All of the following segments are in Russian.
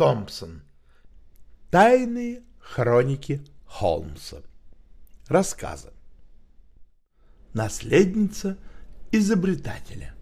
Томпсон. Тайные хроники Холмса. Рассказы. Наследница изобретателя.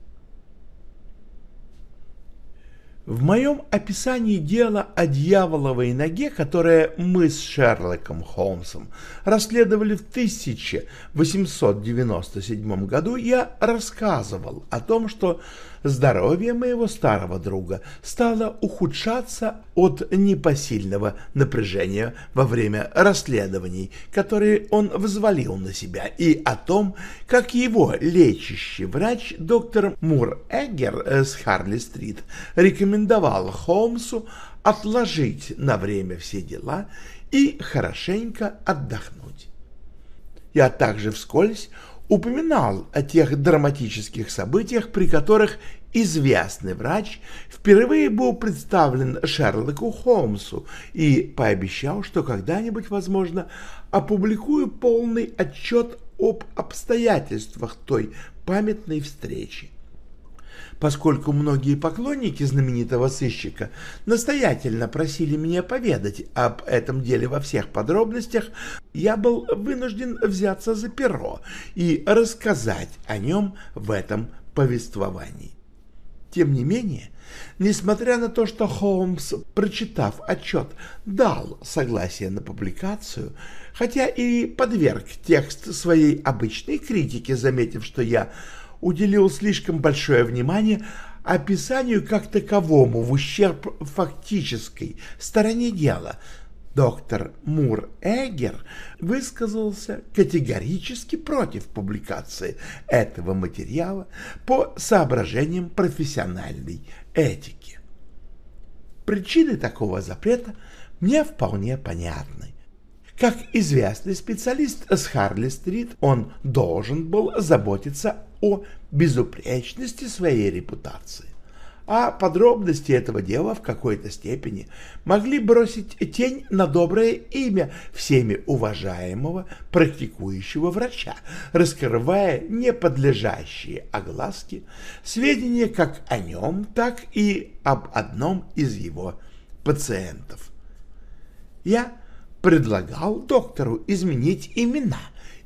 В моем описании дела о дьяволовой ноге, которое мы с Шерлоком Холмсом расследовали в 1897 году, я рассказывал о том, что здоровье моего старого друга стало ухудшаться от непосильного напряжения во время расследований, которые он взвалил на себя, и о том, как его лечащий врач доктор Мур Эггер с Харли-стрит рекомендовал Холмсу отложить на время все дела и хорошенько отдохнуть. Я также вскользь упоминал о тех драматических событиях, при которых известный врач впервые был представлен Шерлоку Холмсу и пообещал, что когда-нибудь, возможно, опубликую полный отчет об обстоятельствах той памятной встречи. Поскольку многие поклонники знаменитого сыщика настоятельно просили меня поведать об этом деле во всех подробностях, я был вынужден взяться за перо и рассказать о нем в этом повествовании. Тем не менее, несмотря на то, что Холмс, прочитав отчет, дал согласие на публикацию, хотя и подверг текст своей обычной критике, заметив, что я уделил слишком большое внимание описанию как таковому в ущерб фактической стороне дела, доктор Мур Эггер высказался категорически против публикации этого материала по соображениям профессиональной этики. Причины такого запрета мне вполне понятны. Как известный специалист с Харли-стрит, он должен был заботиться о безупречности своей репутации. А подробности этого дела в какой-то степени могли бросить тень на доброе имя всеми уважаемого практикующего врача, раскрывая неподлежащие огласке сведения как о нем, так и об одном из его пациентов. Я предлагал доктору изменить имена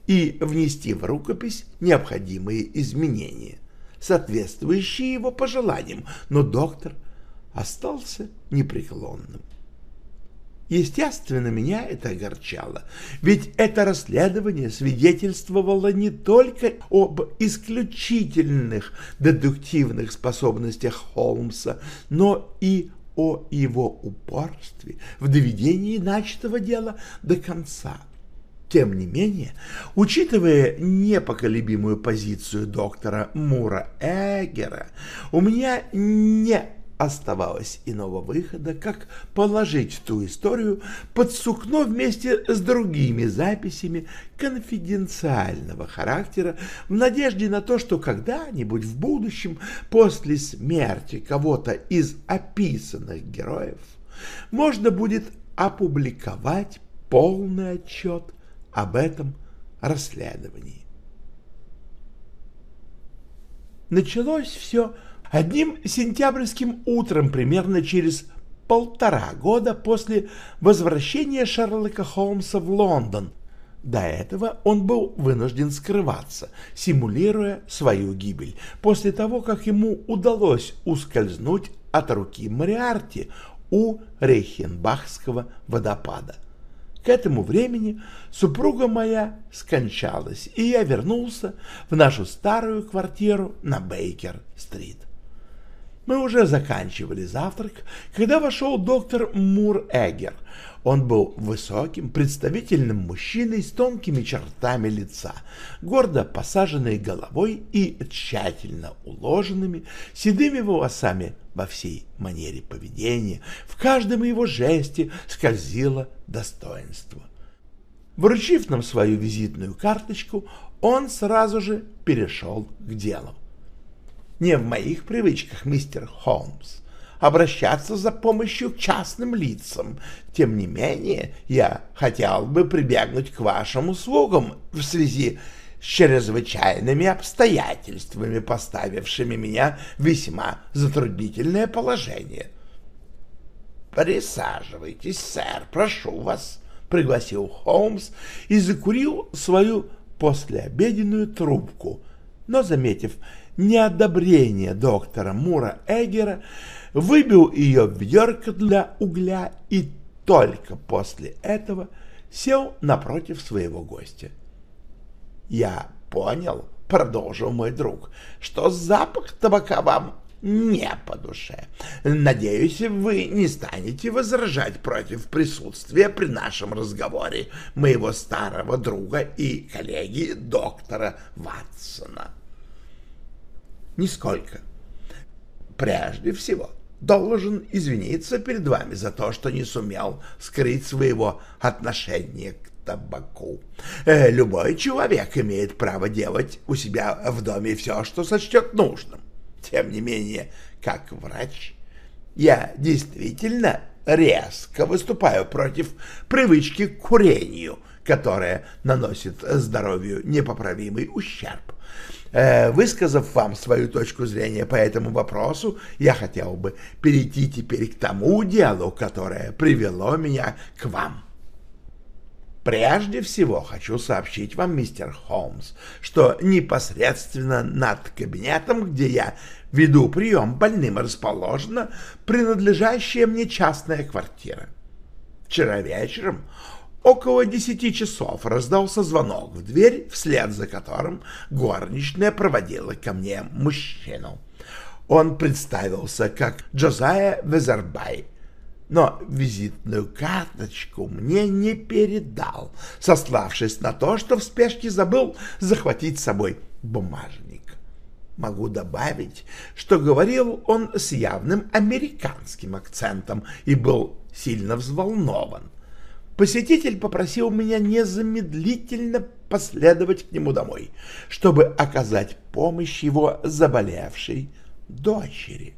и внести в рукопись необходимые изменения, соответствующие его пожеланиям, но доктор остался непреклонным. Естественно, меня это огорчало, ведь это расследование свидетельствовало не только об исключительных дедуктивных способностях Холмса, но и о его упорстве в доведении начатого дела до конца. Тем не менее, учитывая непоколебимую позицию доктора Мура Эггера, у меня не оставалось иного выхода, как положить ту историю под сукно вместе с другими записями конфиденциального характера в надежде на то, что когда-нибудь в будущем, после смерти кого-то из описанных героев, можно будет опубликовать полный отчет об этом расследовании. Началось все Одним сентябрьским утром, примерно через полтора года после возвращения Шерлока Холмса в Лондон, до этого он был вынужден скрываться, симулируя свою гибель, после того, как ему удалось ускользнуть от руки Мариарти у Рейхенбахского водопада. К этому времени супруга моя скончалась, и я вернулся в нашу старую квартиру на Бейкер-стрит. Мы уже заканчивали завтрак, когда вошел доктор Мур Эггер. Он был высоким, представительным мужчиной с тонкими чертами лица, гордо посаженной головой и тщательно уложенными седыми волосами во всей манере поведения. В каждом его жесте скользило достоинство. Вручив нам свою визитную карточку, он сразу же перешел к делу. Не в моих привычках, мистер Холмс, обращаться за помощью к частным лицам. Тем не менее, я хотел бы прибегнуть к вашим услугам в связи с чрезвычайными обстоятельствами, поставившими меня в весьма затруднительное положение. «Присаживайтесь, сэр, прошу вас», — пригласил Холмс и закурил свою послеобеденную трубку, но, заметив неодобрение доктора Мура Эггера, выбил ее в ведерко для угля и только после этого сел напротив своего гостя. «Я понял», — продолжил мой друг, — «что запах табака вам не по душе. Надеюсь, вы не станете возражать против присутствия при нашем разговоре моего старого друга и коллеги доктора Ватсона». «Нисколько. Прежде всего, должен извиниться перед вами за то, что не сумел скрыть своего отношения к табаку. Э, любой человек имеет право делать у себя в доме все, что сочтет нужным. Тем не менее, как врач, я действительно резко выступаю против привычки к курению, которая наносит здоровью непоправимый ущерб. Э, высказав вам свою точку зрения по этому вопросу, я хотел бы перейти теперь к тому делу, которое привело меня к вам. Прежде всего хочу сообщить вам, мистер Холмс, что непосредственно над кабинетом, где я веду прием больным, расположена принадлежащая мне частная квартира. Вчера вечером Около десяти часов раздался звонок в дверь, вслед за которым горничная проводила ко мне мужчину. Он представился как Джозая Везербай, но визитную карточку мне не передал, сославшись на то, что в спешке забыл захватить с собой бумажник. Могу добавить, что говорил он с явным американским акцентом и был сильно взволнован. Посетитель попросил меня незамедлительно последовать к нему домой, чтобы оказать помощь его заболевшей дочери.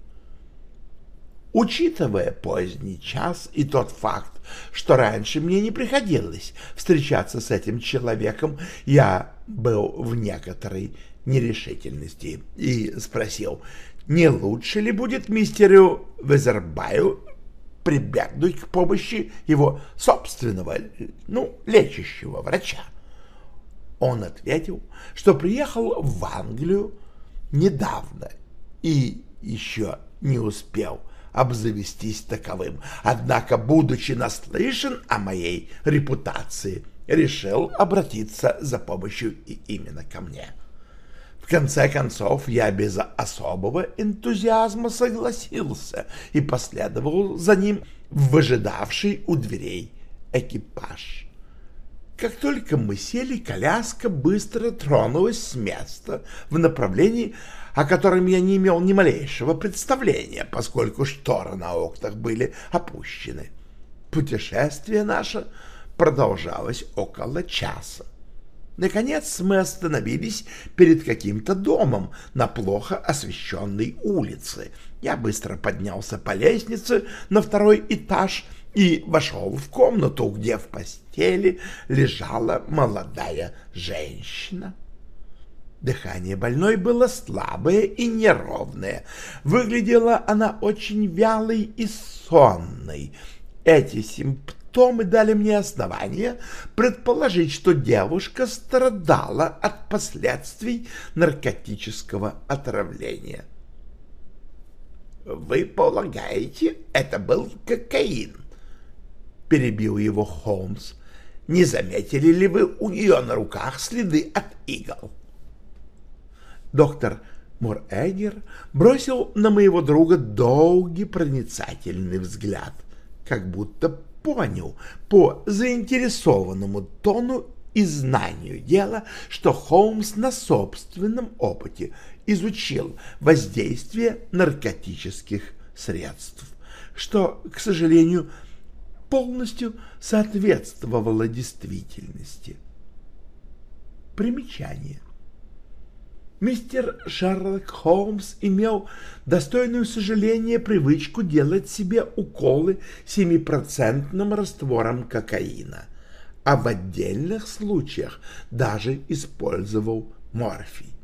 Учитывая поздний час и тот факт, что раньше мне не приходилось встречаться с этим человеком, я был в некоторой нерешительности и спросил, не лучше ли будет мистеру Везербаю прибегнуть к помощи его собственного, ну, лечащего врача. Он ответил, что приехал в Англию недавно и еще не успел обзавестись таковым, однако, будучи наслышан о моей репутации, решил обратиться за помощью и именно ко мне. — в конце концов, я без особого энтузиазма согласился и последовал за ним выжидавший у дверей экипаж. Как только мы сели, коляска быстро тронулась с места в направлении, о котором я не имел ни малейшего представления, поскольку шторы на окнах были опущены. Путешествие наше продолжалось около часа. Наконец мы остановились перед каким-то домом на плохо освещенной улице. Я быстро поднялся по лестнице на второй этаж и вошел в комнату, где в постели лежала молодая женщина. Дыхание больной было слабое и неровное. Выглядела она очень вялой и сонной. Эти симптомы симптомы дали мне основание предположить, что девушка страдала от последствий наркотического отравления. «Вы полагаете, это был кокаин?» — перебил его Холмс. «Не заметили ли вы у нее на руках следы от игл?» Доктор Мур-Эггер бросил на моего друга долгий проницательный взгляд, как будто понял по заинтересованному тону и знанию дела, что Холмс на собственном опыте изучил воздействие наркотических средств, что, к сожалению, полностью соответствовало действительности. Примечание. Мистер Шерлок Холмс имел достойную сожаления привычку делать себе уколы семипроцентным раствором кокаина, а в отдельных случаях даже использовал морфий.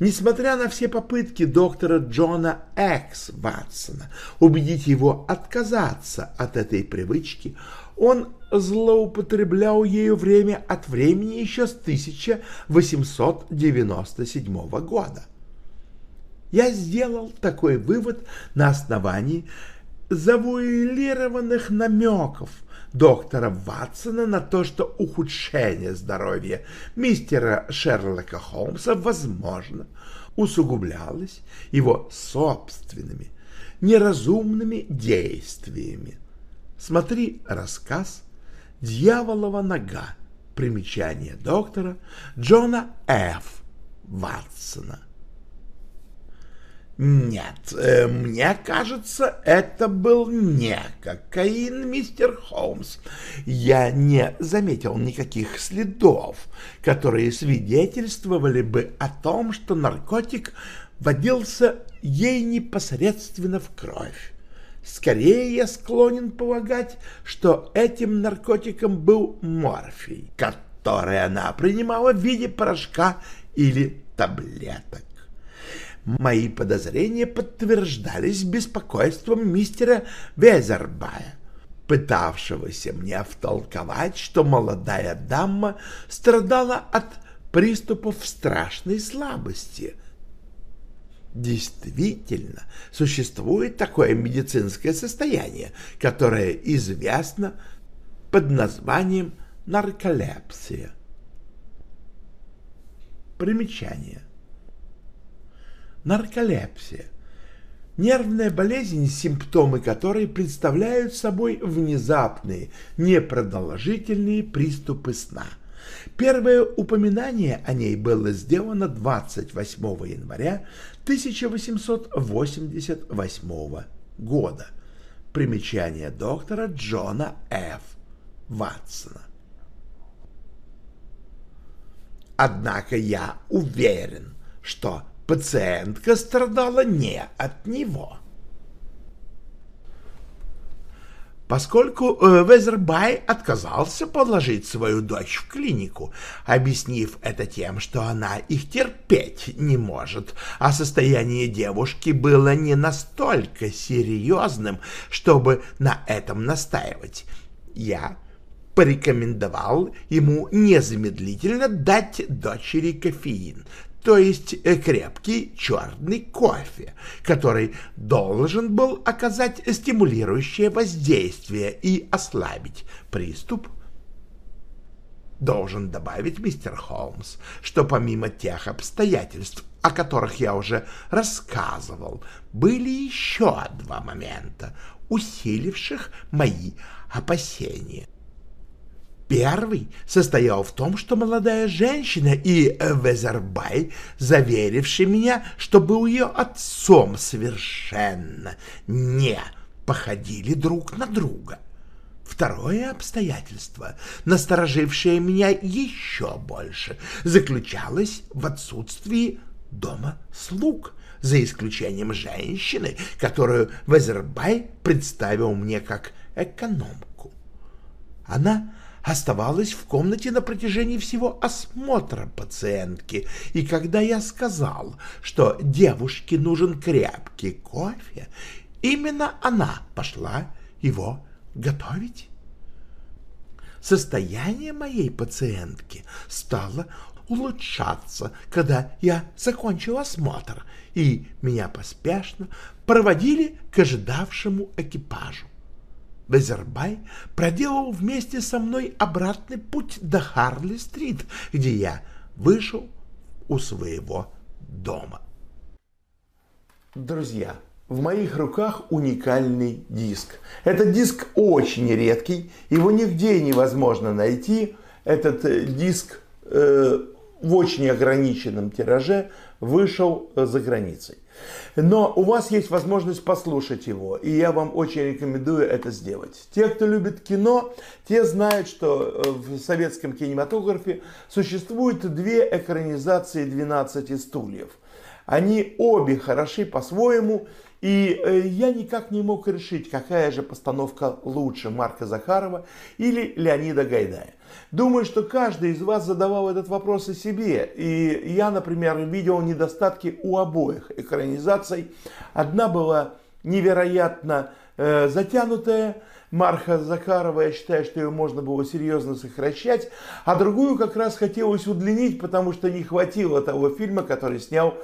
Несмотря на все попытки доктора Джона Экс Ватсона убедить его отказаться от этой привычки, он злоупотреблял ею время от времени еще с 1897 года. Я сделал такой вывод на основании завуалированных намеков доктора Ватсона на то, что ухудшение здоровья мистера Шерлока Холмса, возможно, усугублялось его собственными неразумными действиями. Смотри рассказ «Дьяволова нога». Примечание доктора Джона Ф. Ватсона. Нет, э, мне кажется, это был не кокаин, мистер Холмс. Я не заметил никаких следов, которые свидетельствовали бы о том, что наркотик водился ей непосредственно в кровь. Скорее я склонен полагать, что этим наркотиком был морфий, который она принимала в виде порошка или таблеток. Мои подозрения подтверждались беспокойством мистера Везербая, пытавшегося мне втолковать, что молодая дама страдала от приступов страшной слабости. Действительно, существует такое медицинское состояние, которое известно под названием нарколепсия. Примечание – нарколепсия. Нервная болезнь, симптомы которой представляют собой внезапные, непродолжительные приступы сна. Первое упоминание о ней было сделано 28 января 1888 года. Примечание доктора Джона Ф. Ватсона. Однако я уверен, что пациентка страдала не от него. Поскольку э, Везербай отказался положить свою дочь в клинику, объяснив это тем, что она их терпеть не может, а состояние девушки было не настолько серьезным, чтобы на этом настаивать, я порекомендовал ему незамедлительно дать дочери кофеин, то есть э, крепкий черный кофе, который должен был оказать стимулирующее воздействие и ослабить приступ. Должен добавить мистер Холмс, что помимо тех обстоятельств, о которых я уже рассказывал, были еще два момента, усиливших мои опасения. Первый состоял в том, что молодая женщина и Везербай, заверивший меня, что был ее отцом, совершенно не походили друг на друга. Второе обстоятельство, насторожившее меня еще больше, заключалось в отсутствии дома слуг, за исключением женщины, которую Везербай представил мне как экономку. Она оставалась в комнате на протяжении всего осмотра пациентки, и когда я сказал, что девушке нужен крепкий кофе, именно она пошла его готовить. Состояние моей пациентки стало улучшаться, когда я закончил осмотр, и меня поспешно проводили к ожидавшему экипажу. Безербай проделал вместе со мной обратный путь до Харли-стрит, где я вышел у своего дома. Друзья, в моих руках уникальный диск. Этот диск очень редкий, его нигде невозможно найти. Этот э, диск э, в очень ограниченном тираже вышел э, за границей. Но у вас есть возможность послушать его, и я вам очень рекомендую это сделать. Те, кто любит кино, те знают, что э, в советском кинематографе существует две экранизации «12 стульев». Они обе хороши по-своему, и э, я никак не мог решить, какая же постановка лучше, Марка Захарова или Леонида Гайдая. Думаю, что каждый из вас задавал этот вопрос и себе. И я, например, видел недостатки у обоих экранизаций. Одна была невероятно э, затянутая, Марха Захарова, я считаю, что ее можно было серьезно сокращать, а другую как раз хотелось удлинить, потому что не хватило того фильма, который снял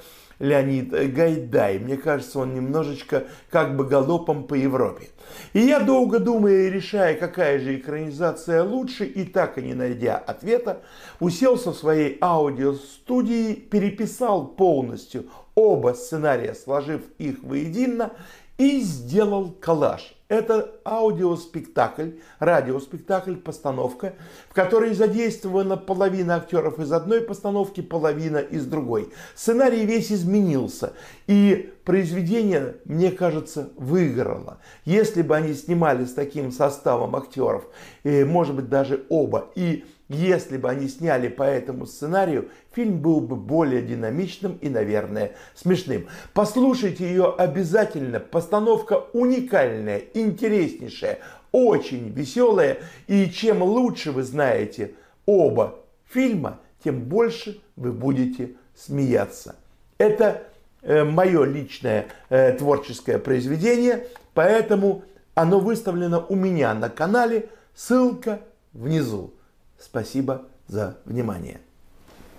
Леонид Гайдай. Мне кажется, он немножечко как бы галопом по Европе. И я долго думая и решая, какая же экранизация лучше, и так и не найдя ответа, уселся в своей аудиостудии, переписал полностью оба сценария, сложив их воедино, и сделал коллаж. Это аудиоспектакль, радиоспектакль, постановка, в которой задействована половина актеров из одной постановки, половина из другой. Сценарий весь изменился, и произведение, мне кажется, выиграло. Если бы они снимали с таким составом актеров, может быть даже оба, и если бы они сняли по этому сценарию, фильм был бы более динамичным и, наверное, смешным. Послушайте ее обязательно. Постановка уникальная, интереснейшая, очень веселая. И чем лучше вы знаете оба фильма, тем больше вы будете смеяться. Это э, мое личное э, творческое произведение, поэтому оно выставлено у меня на канале. Ссылка внизу. Спасибо за внимание.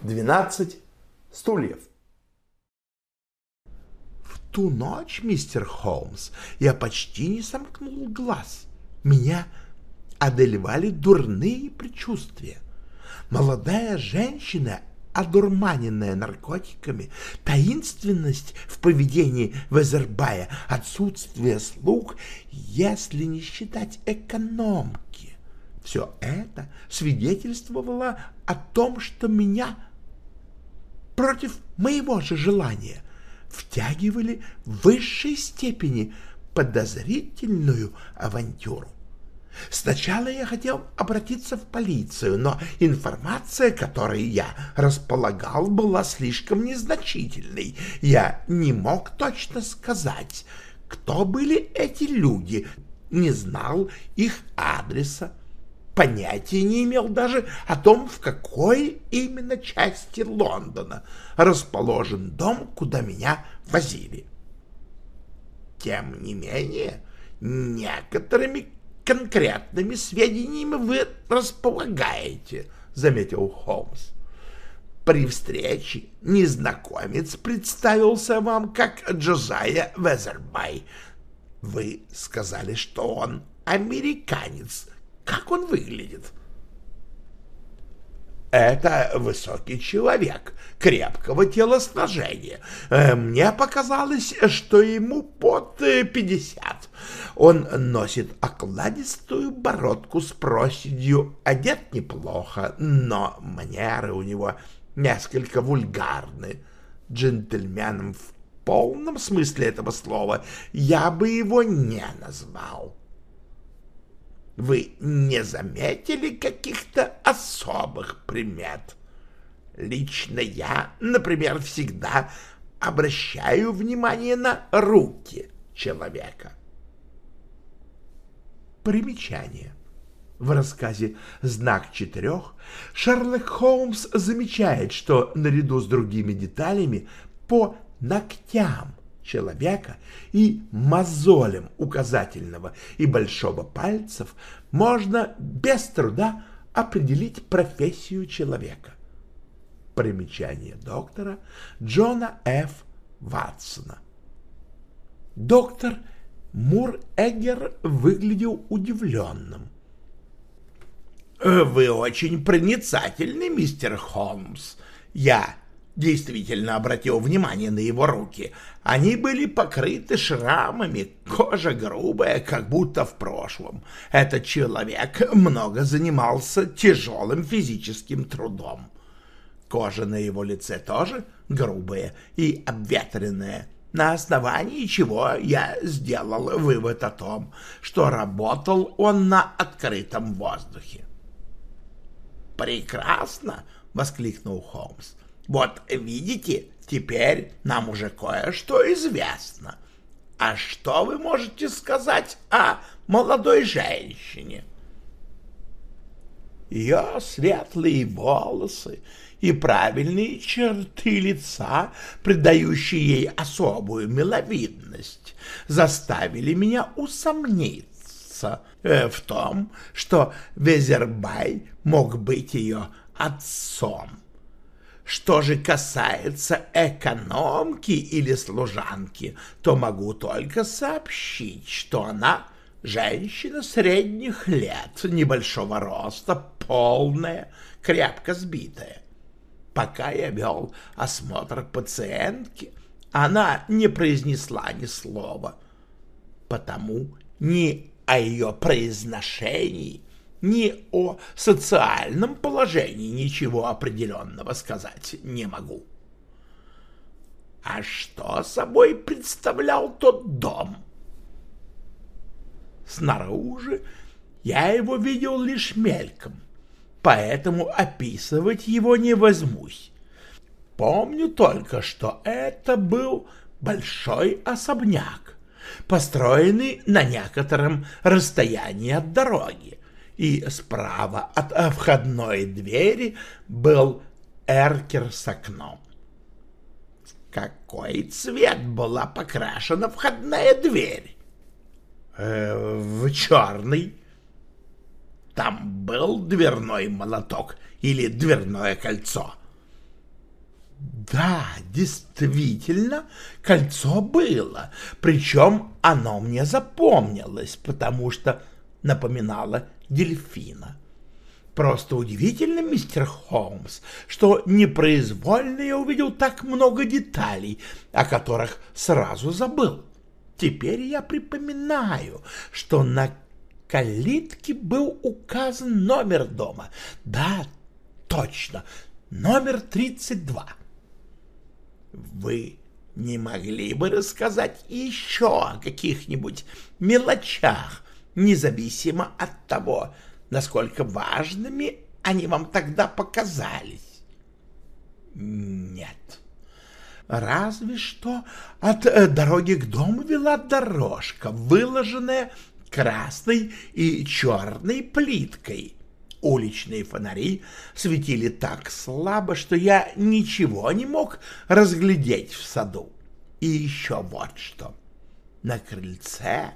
12 стульев. В ту ночь, мистер Холмс, я почти не сомкнул глаз. Меня одолевали дурные предчувствия. Молодая женщина, одурманенная наркотиками, таинственность в поведении Везербая, отсутствие слуг, если не считать экономки. Все это свидетельствовало о том, что меня против моего же желания втягивали в высшей степени подозрительную авантюру. Сначала я хотел обратиться в полицию, но информация, которой я располагал, была слишком незначительной. Я не мог точно сказать, кто были эти люди, не знал их адреса, понятия не имел даже о том, в какой именно части Лондона расположен дом, куда меня возили. Тем не менее, некоторыми конкретными сведениями вы располагаете, — заметил Холмс. При встрече незнакомец представился вам как Джозайя Везербай. Вы сказали, что он американец, как он выглядит? Это высокий человек, крепкого телосложения. Э, мне показалось, что ему под пятьдесят. Он носит окладистую бородку с проседью, одет неплохо, но манеры у него несколько вульгарны. Джентльменом в полном смысле этого слова я бы его не назвал. Вы не заметили каких-то особых примет? Лично я, например, всегда обращаю внимание на руки человека. Примечание. В рассказе «Знак четырех» Шерлок Холмс замечает, что наряду с другими деталями по ногтям человека и мозолем указательного и большого пальцев можно без труда определить профессию человека. Примечание доктора Джона Ф. Ватсона. Доктор Мур-Эггер выглядел удивленным. «Вы очень проницательный, мистер Холмс. Я действительно обратил внимание на его руки. Они были покрыты шрамами, кожа грубая, как будто в прошлом. Этот человек много занимался тяжелым физическим трудом. Кожа на его лице тоже грубая и обветренная, на основании чего я сделал вывод о том, что работал он на открытом воздухе. «Прекрасно!» — воскликнул Холмс. Вот видите, теперь нам уже кое-что известно. А что вы можете сказать о молодой женщине? Ее светлые волосы и правильные черты лица, придающие ей особую миловидность, заставили меня усомниться э, в том, что Везербай мог быть ее отцом. Что же касается экономки или служанки, то могу только сообщить, что она женщина средних лет, небольшого роста, полная, крепко сбитая. Пока я вел осмотр пациентки, она не произнесла ни слова, потому ни о ее произношении, ни о социальном положении ничего определенного сказать не могу. А что собой представлял тот дом? Снаружи я его видел лишь мельком, поэтому описывать его не возьмусь. Помню только, что это был большой особняк, построенный на некотором расстоянии от дороги, и справа от входной двери был эркер с окном. какой цвет была покрашена входная дверь? Э, в черный. Там был дверной молоток или дверное кольцо? Да, действительно, кольцо было, причем оно мне запомнилось, потому что напоминало дельфина. Просто удивительно, мистер Холмс, что непроизвольно я увидел так много деталей, о которых сразу забыл. Теперь я припоминаю, что на калитке был указан номер дома. Да, точно, номер 32. Вы не могли бы рассказать еще о каких-нибудь мелочах, независимо от того, насколько важными они вам тогда показались. Нет. Разве что от э, дороги к дому вела дорожка, выложенная красной и черной плиткой. Уличные фонари светили так слабо, что я ничего не мог разглядеть в саду. И еще вот что. На крыльце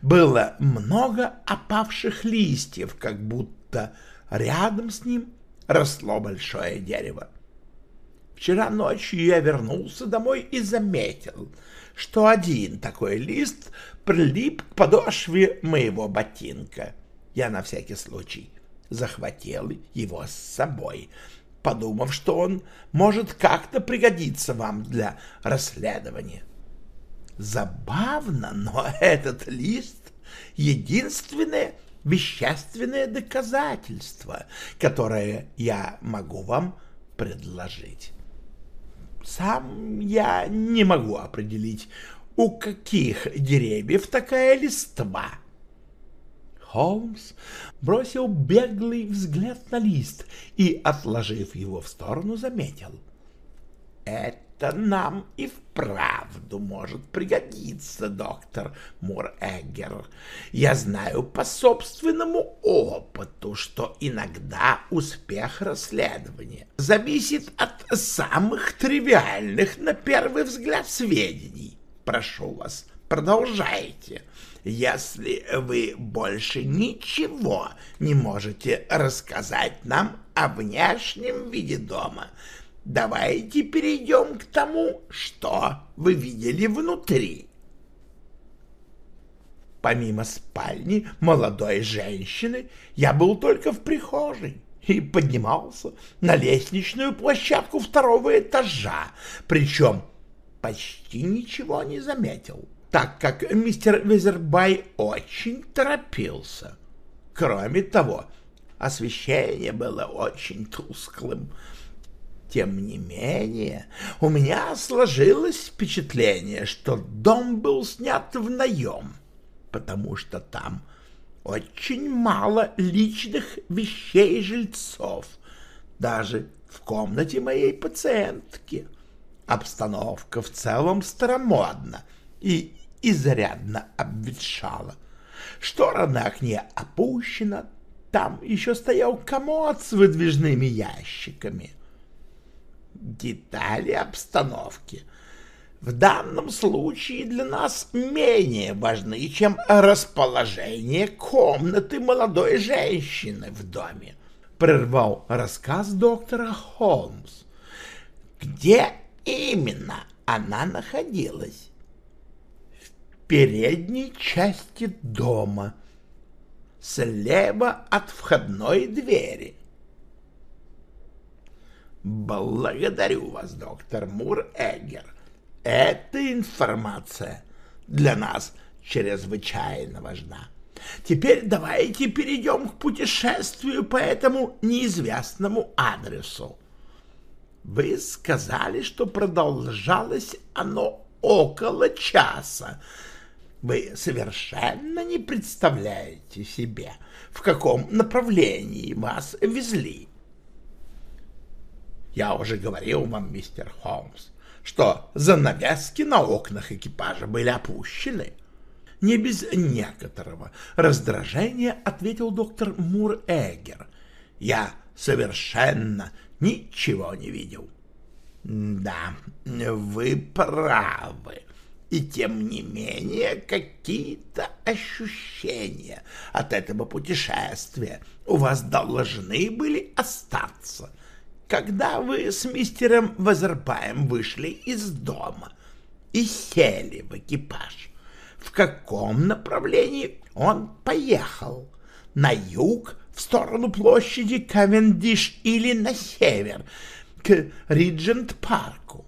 было много опавших листьев, как будто рядом с ним росло большое дерево. Вчера ночью я вернулся домой и заметил, что один такой лист прилип к подошве моего ботинка. Я на всякий случай захватил его с собой, подумав, что он может как-то пригодиться вам для расследования. Забавно, но этот лист — единственное вещественное доказательство, которое я могу вам предложить. Сам я не могу определить, у каких деревьев такая листва. Холмс бросил беглый взгляд на лист и, отложив его в сторону, заметил. Это это нам и вправду может пригодиться, доктор Мур-Эггер. Я знаю по собственному опыту, что иногда успех расследования зависит от самых тривиальных, на первый взгляд, сведений. Прошу вас, продолжайте. Если вы больше ничего не можете рассказать нам о внешнем виде дома, Давайте перейдем к тому, что вы видели внутри. Помимо спальни молодой женщины, я был только в прихожей и поднимался на лестничную площадку второго этажа, причем почти ничего не заметил, так как мистер Везербай очень торопился. Кроме того, освещение было очень тусклым. Тем не менее, у меня сложилось впечатление, что дом был снят в наем, потому что там очень мало личных вещей жильцов, даже в комнате моей пациентки. Обстановка в целом старомодна и изрядно обветшала. Штора на окне опущена, там еще стоял комод с выдвижными ящиками. Детали обстановки в данном случае для нас менее важны, чем расположение комнаты молодой женщины в доме, прервал рассказ доктора Холмс. Где именно она находилась? В передней части дома, слева от входной двери. Благодарю вас, доктор Мур-Эггер. Эта информация для нас чрезвычайно важна. Теперь давайте перейдем к путешествию по этому неизвестному адресу. Вы сказали, что продолжалось оно около часа. Вы совершенно не представляете себе, в каком направлении вас везли. Я уже говорил вам, мистер Холмс, что занавески на окнах экипажа были опущены. Не без некоторого раздражения ответил доктор Мур-Эггер. Я совершенно ничего не видел. Да, вы правы. И тем не менее какие-то ощущения от этого путешествия у вас должны были остаться когда вы с мистером Вазерпаем вышли из дома и сели в экипаж, в каком направлении он поехал? На юг, в сторону площади Кавендиш или на север, к Риджент-парку?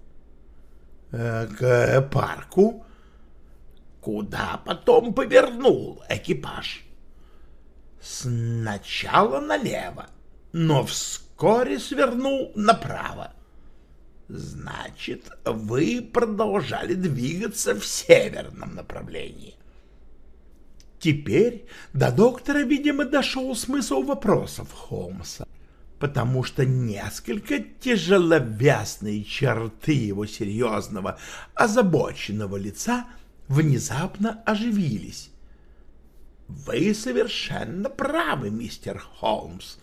Э, к парку? Куда потом повернул экипаж? Сначала налево, но вскоре вскоре свернул направо. Значит, вы продолжали двигаться в северном направлении. Теперь до доктора, видимо, дошел смысл вопросов Холмса, потому что несколько тяжеловесные черты его серьезного, озабоченного лица внезапно оживились. «Вы совершенно правы, мистер Холмс.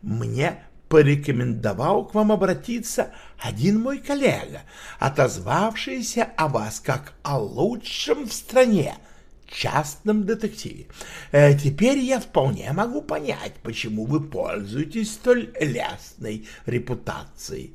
Мне порекомендовал к вам обратиться один мой коллега, отозвавшийся о вас как о лучшем в стране частном детективе. Э, теперь я вполне могу понять, почему вы пользуетесь столь лестной репутацией.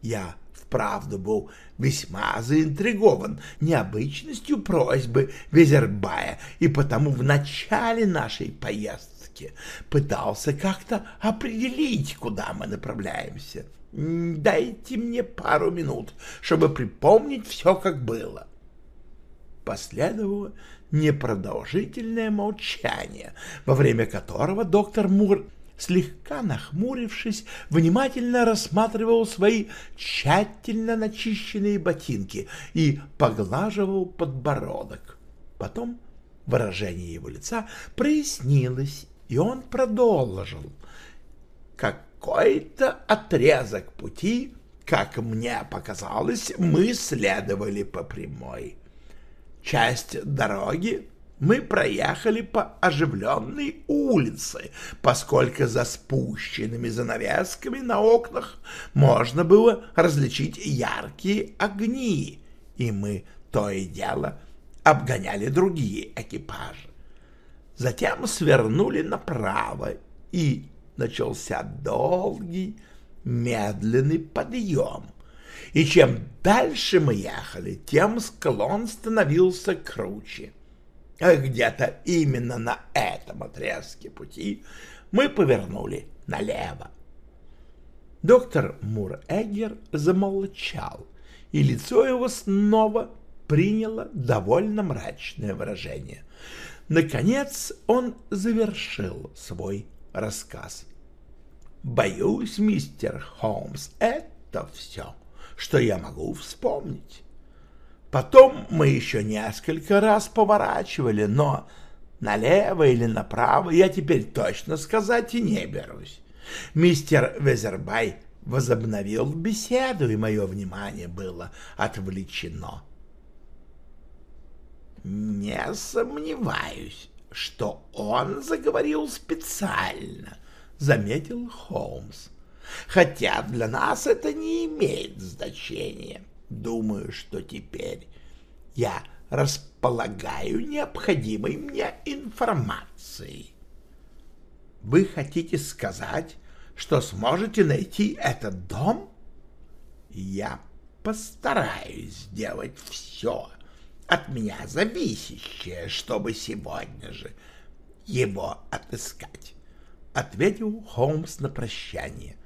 Я вправду был весьма заинтригован необычностью просьбы Везербая, и потому в начале нашей поездки поездке, пытался как-то определить, куда мы направляемся. Дайте мне пару минут, чтобы припомнить все, как было. Последовало непродолжительное молчание, во время которого доктор Мур, слегка нахмурившись, внимательно рассматривал свои тщательно начищенные ботинки и поглаживал подбородок. Потом выражение его лица прояснилось, и он продолжил. Какой-то отрезок пути, как мне показалось, мы следовали по прямой. Часть дороги мы проехали по оживленной улице, поскольку за спущенными занавесками на окнах можно было различить яркие огни, и мы то и дело обгоняли другие экипажи затем свернули направо, и начался долгий, медленный подъем. И чем дальше мы ехали, тем склон становился круче. А где-то именно на этом отрезке пути мы повернули налево. Доктор Мур-Эггер замолчал, и лицо его снова приняло довольно мрачное выражение. Наконец он завершил свой рассказ. «Боюсь, мистер Холмс, это все, что я могу вспомнить. Потом мы еще несколько раз поворачивали, но налево или направо я теперь точно сказать и не берусь. Мистер Везербай возобновил беседу, и мое внимание было отвлечено. Не сомневаюсь, что он заговорил специально, заметил Холмс. Хотя для нас это не имеет значения. Думаю, что теперь я располагаю необходимой мне информацией. Вы хотите сказать, что сможете найти этот дом? Я постараюсь сделать все от меня зависящее, чтобы сегодня же его отыскать, — ответил Холмс на прощание.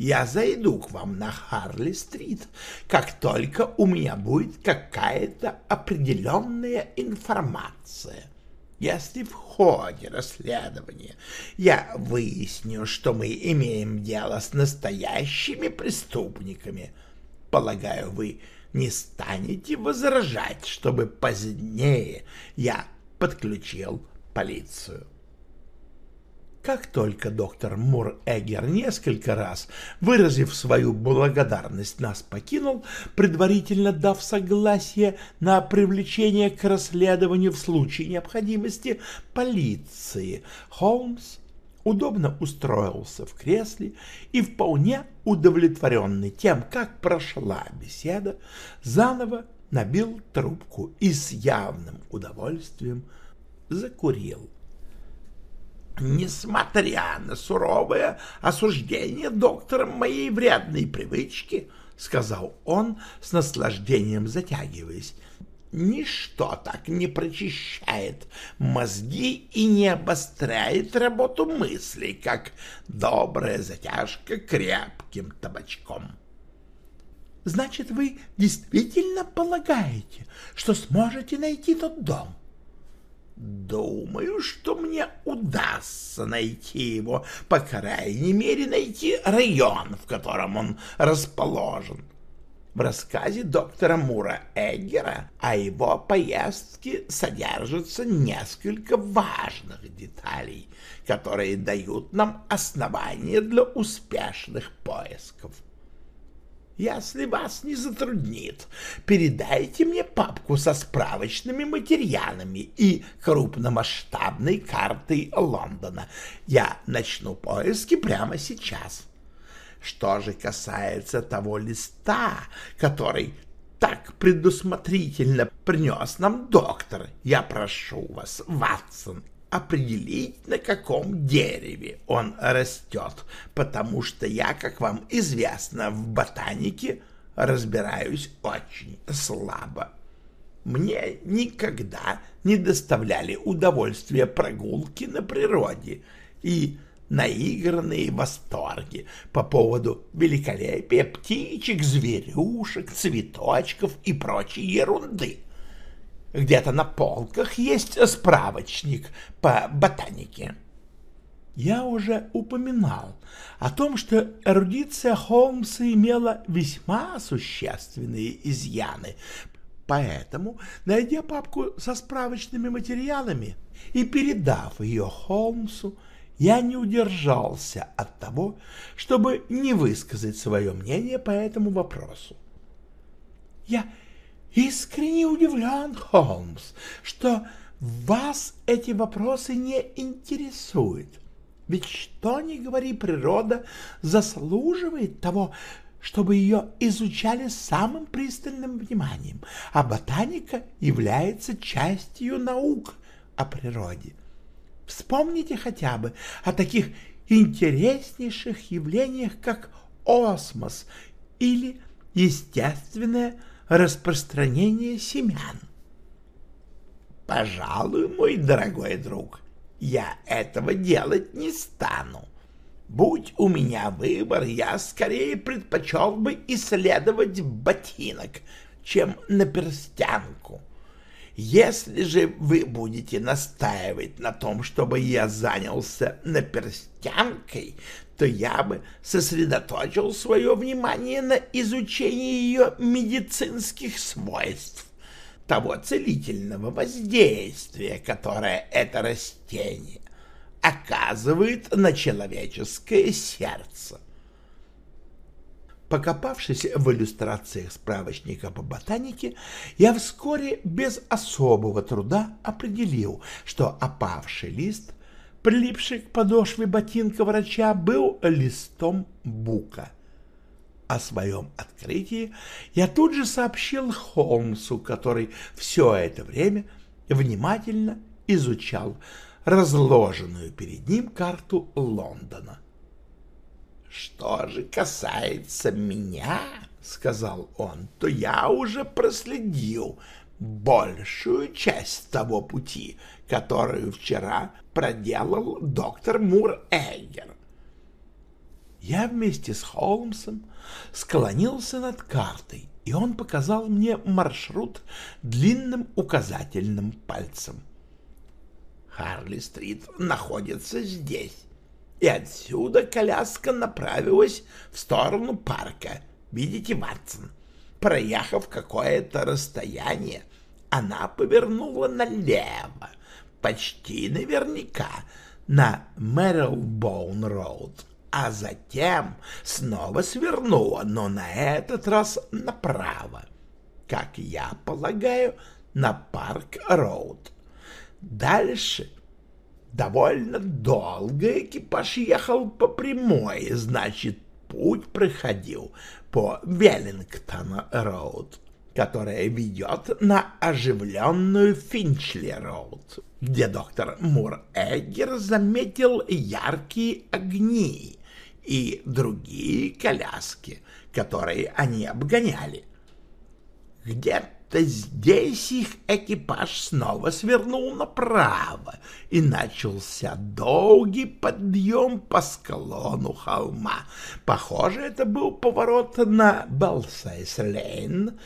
Я зайду к вам на Харли-стрит, как только у меня будет какая-то определенная информация. Если в ходе расследования я выясню, что мы имеем дело с настоящими преступниками, полагаю, вы не станете возражать, чтобы позднее я подключил полицию. Как только доктор Мур-Эггер несколько раз, выразив свою благодарность, нас покинул, предварительно дав согласие на привлечение к расследованию в случае необходимости полиции, Холмс удобно устроился в кресле и, вполне удовлетворенный тем, как прошла беседа, заново набил трубку и с явным удовольствием закурил. Несмотря на суровое осуждение доктором моей вредной привычки, — сказал он с наслаждением затягиваясь, — ничто так не прочищает мозги и не обостряет работу мыслей, как добрая затяжка крепким табачком. — Значит, вы действительно полагаете, что сможете найти тот дом? Думаю, что мне удастся найти его, по крайней мере, найти район, в котором он расположен. В рассказе доктора Мура Эггера о его поездке содержится несколько важных деталей, которые дают нам основания для успешных поисков. Если вас не затруднит, передайте мне папку со справочными материалами и крупномасштабной картой Лондона. Я начну поиски прямо сейчас. Что же касается того листа, который так предусмотрительно принес нам доктор, я прошу вас, Ватсон, определить, на каком дереве он растет, потому что я, как вам известно, в ботанике разбираюсь очень слабо. Мне никогда не доставляли удовольствия прогулки на природе и наигранные восторги по поводу великолепия птичек, зверюшек, цветочков и прочей ерунды. Где-то на полках есть справочник по ботанике. Я уже упоминал о том, что эрудиция Холмса имела весьма существенные изъяны, поэтому, найдя папку со справочными материалами и передав ее Холмсу, я не удержался от того, чтобы не высказать свое мнение по этому вопросу. Я искренне удивлен, Холмс, что вас эти вопросы не интересуют. Ведь что ни говори, природа заслуживает того, чтобы ее изучали самым пристальным вниманием, а ботаника является частью наук о природе. Вспомните хотя бы о таких интереснейших явлениях, как осмос или естественное распространение семян. Пожалуй, мой дорогой друг, я этого делать не стану. Будь у меня выбор, я скорее предпочел бы исследовать ботинок, чем наперстянку. Если же вы будете настаивать на том, чтобы я занялся наперстянкой, то я бы сосредоточил свое внимание на изучении ее медицинских свойств, того целительного воздействия, которое это растение оказывает на человеческое сердце. Покопавшись в иллюстрациях справочника по ботанике, я вскоре без особого труда определил, что опавший лист, прилипший к подошве ботинка врача, был листом бука. О своем открытии я тут же сообщил Холмсу, который все это время внимательно изучал разложенную перед ним карту Лондона. «Что же касается меня, — сказал он, — то я уже проследил большую часть того пути, которую вчера проделал доктор Мур-Эггер. Я вместе с Холмсом склонился над картой, и он показал мне маршрут длинным указательным пальцем. Харли-стрит находится здесь и отсюда коляска направилась в сторону парка. Видите, Ватсон? Проехав какое-то расстояние, она повернула налево, почти наверняка, на Мэрилбоун-роуд, а затем снова свернула, но на этот раз направо, как я полагаю, на Парк-роуд. Дальше Довольно долго экипаж ехал по прямой, значит, путь проходил по Веллингтон-роуд, которая ведет на оживленную Финчли-роуд, где доктор Мур-Эггер заметил яркие огни и другие коляски, которые они обгоняли. Где-то здесь их экипаж снова свернул направо, и начался долгий подъем по склону холма. Похоже, это был поворот на Белсайз-Лейн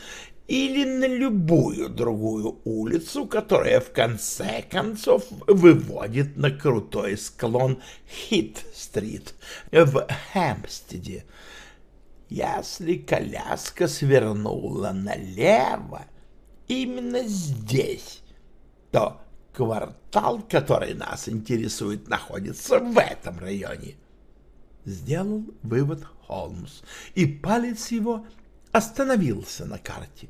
или на любую другую улицу, которая в конце концов выводит на крутой склон Хит-стрит в Хэмпстеде. Если коляска свернула налево, именно здесь, то квартал, который нас интересует, находится в этом районе. Сделал вывод Холмс, и палец его остановился на карте.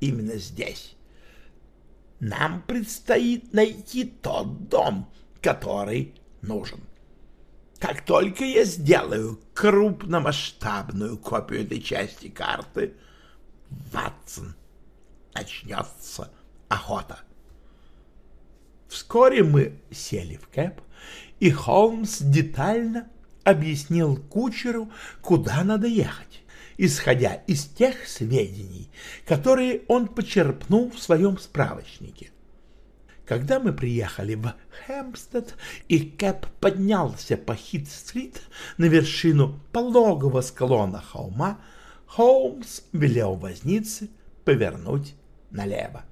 Именно здесь. Нам предстоит найти тот дом, который нужен. Как только я сделаю крупномасштабную копию этой части карты, Ватсон начнется охота. Вскоре мы сели в кэп, и Холмс детально объяснил кучеру, куда надо ехать, исходя из тех сведений, которые он почерпнул в своем справочнике. Когда мы приехали в Хэмпстед, и Кэп поднялся по Хит-стрит на вершину пологого склона холма, Холмс велел вознице повернуть налево.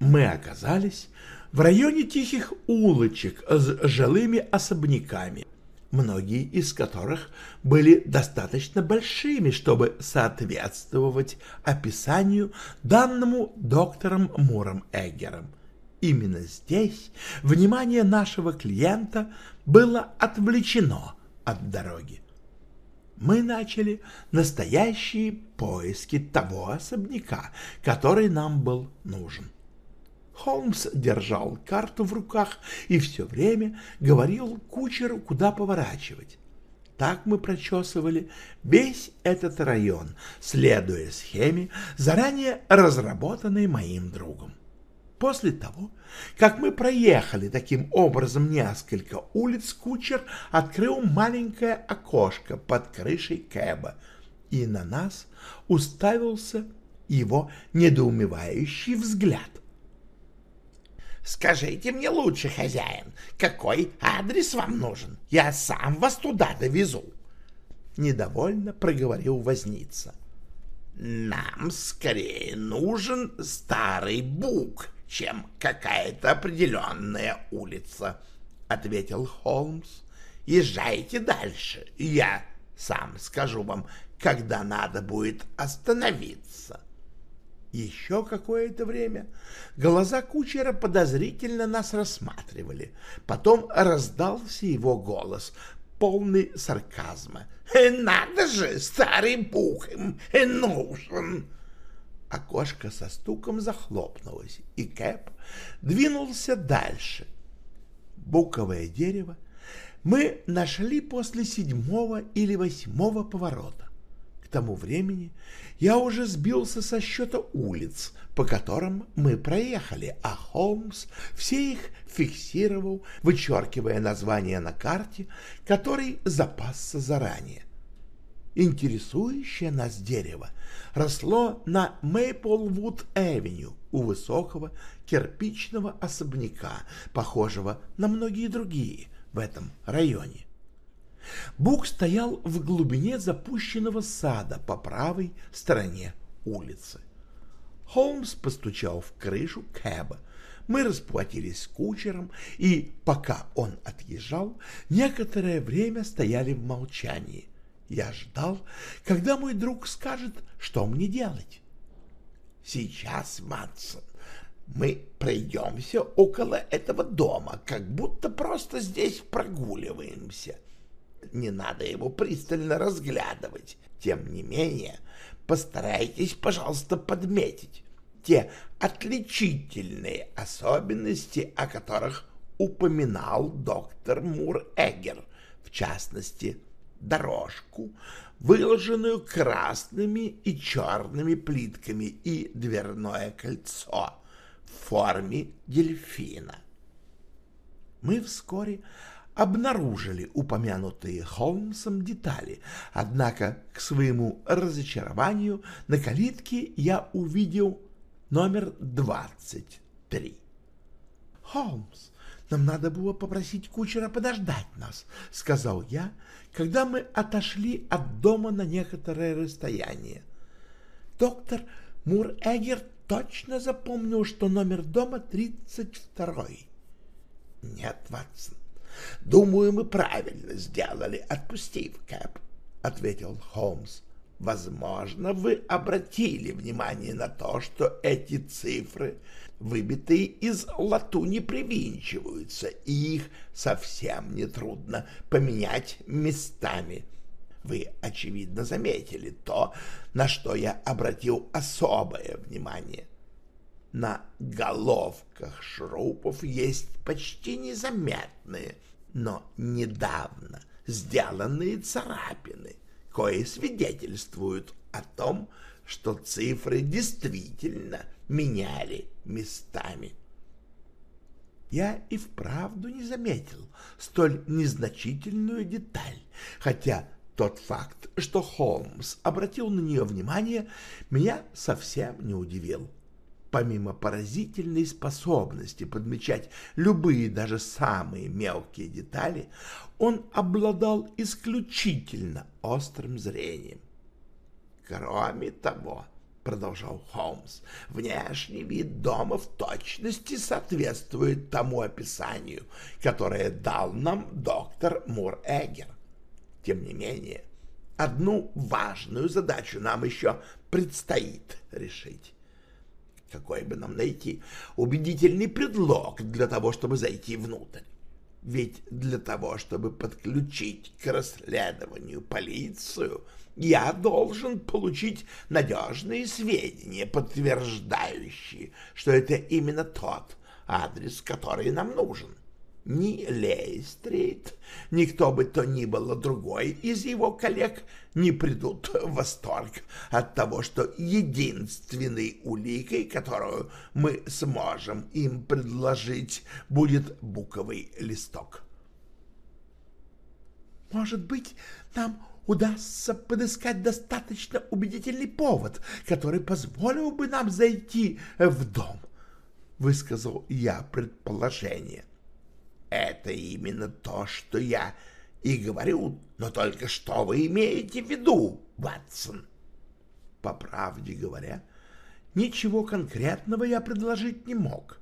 Мы оказались в районе тихих улочек с жилыми особняками, многие из которых были достаточно большими, чтобы соответствовать описанию, данному доктором Муром Эггером. Именно здесь внимание нашего клиента было отвлечено от дороги мы начали настоящие поиски того особняка, который нам был нужен. Холмс держал карту в руках и все время говорил кучеру, куда поворачивать. Так мы прочесывали весь этот район, следуя схеме, заранее разработанной моим другом. После того, как мы проехали таким образом несколько улиц, кучер открыл маленькое окошко под крышей Кэба, и на нас уставился его недоумевающий взгляд. Скажите мне лучше, хозяин, какой адрес вам нужен? Я сам вас туда довезу. Недовольно проговорил возница. Нам скорее нужен старый бук, чем какая-то определенная улица, ответил Холмс. Езжайте дальше, я сам скажу вам, когда надо будет остановиться. Еще какое-то время глаза кучера подозрительно нас рассматривали. Потом раздался его голос, полный сарказма. «Надо же, старый бух им нужен!» Окошко со стуком захлопнулось, и Кэп двинулся дальше. Буковое дерево мы нашли после седьмого или восьмого поворота. К тому времени я уже сбился со счета улиц, по которым мы проехали, а Холмс все их фиксировал, вычеркивая название на карте, которой запасся заранее. Интересующее нас дерево росло на Мейплвуд-Эвеню у высокого кирпичного особняка, похожего на многие другие в этом районе. Бук стоял в глубине запущенного сада по правой стороне улицы. Холмс постучал в крышу кэба. Мы расплатились с кучером, и, пока он отъезжал, некоторое время стояли в молчании. Я ждал, когда мой друг скажет, что мне делать. «Сейчас, Матсон, мы пройдемся около этого дома, как будто просто здесь прогуливаемся. Не надо его пристально разглядывать. Тем не менее, постарайтесь, пожалуйста, подметить те отличительные особенности, о которых упоминал доктор Мур-Эггер, в частности, дорожку, выложенную красными и черными плитками и дверное кольцо в форме дельфина. Мы вскоре обнаружили упомянутые Холмсом детали, однако к своему разочарованию на калитке я увидел номер 23. «Холмс, нам надо было попросить кучера подождать нас», — сказал я, когда мы отошли от дома на некоторое расстояние. Доктор Мур-Эггер точно запомнил, что номер дома 32. «Нет, Ватсон, Думаю, мы правильно сделали, отпустив Кэп, — ответил Холмс. Возможно, вы обратили внимание на то, что эти цифры, выбитые из латуни, привинчиваются, и их совсем нетрудно поменять местами. Вы, очевидно, заметили то, на что я обратил особое внимание. На головках шурупов есть почти незаметные, но недавно сделанные царапины, кое свидетельствуют о том, что цифры действительно меняли местами. Я и вправду не заметил столь незначительную деталь, хотя тот факт, что Холмс обратил на нее внимание, меня совсем не удивил. Помимо поразительной способности подмечать любые, даже самые мелкие детали, он обладал исключительно острым зрением. Кроме того, продолжал Холмс, внешний вид дома в точности соответствует тому описанию, которое дал нам доктор Мур-Эггер. Тем не менее, одну важную задачу нам еще предстоит решить. Какой бы нам найти убедительный предлог для того, чтобы зайти внутрь? Ведь для того, чтобы подключить к расследованию полицию, я должен получить надежные сведения, подтверждающие, что это именно тот адрес, который нам нужен ни Лейстрит, ни кто бы то ни было другой из его коллег не придут в восторг от того, что единственной уликой, которую мы сможем им предложить, будет буковый листок. «Может быть, нам удастся подыскать достаточно убедительный повод, который позволил бы нам зайти в дом», — высказал я предположение. «Это именно то, что я и говорю, но только что вы имеете в виду, Ватсон?» По правде говоря, ничего конкретного я предложить не мог,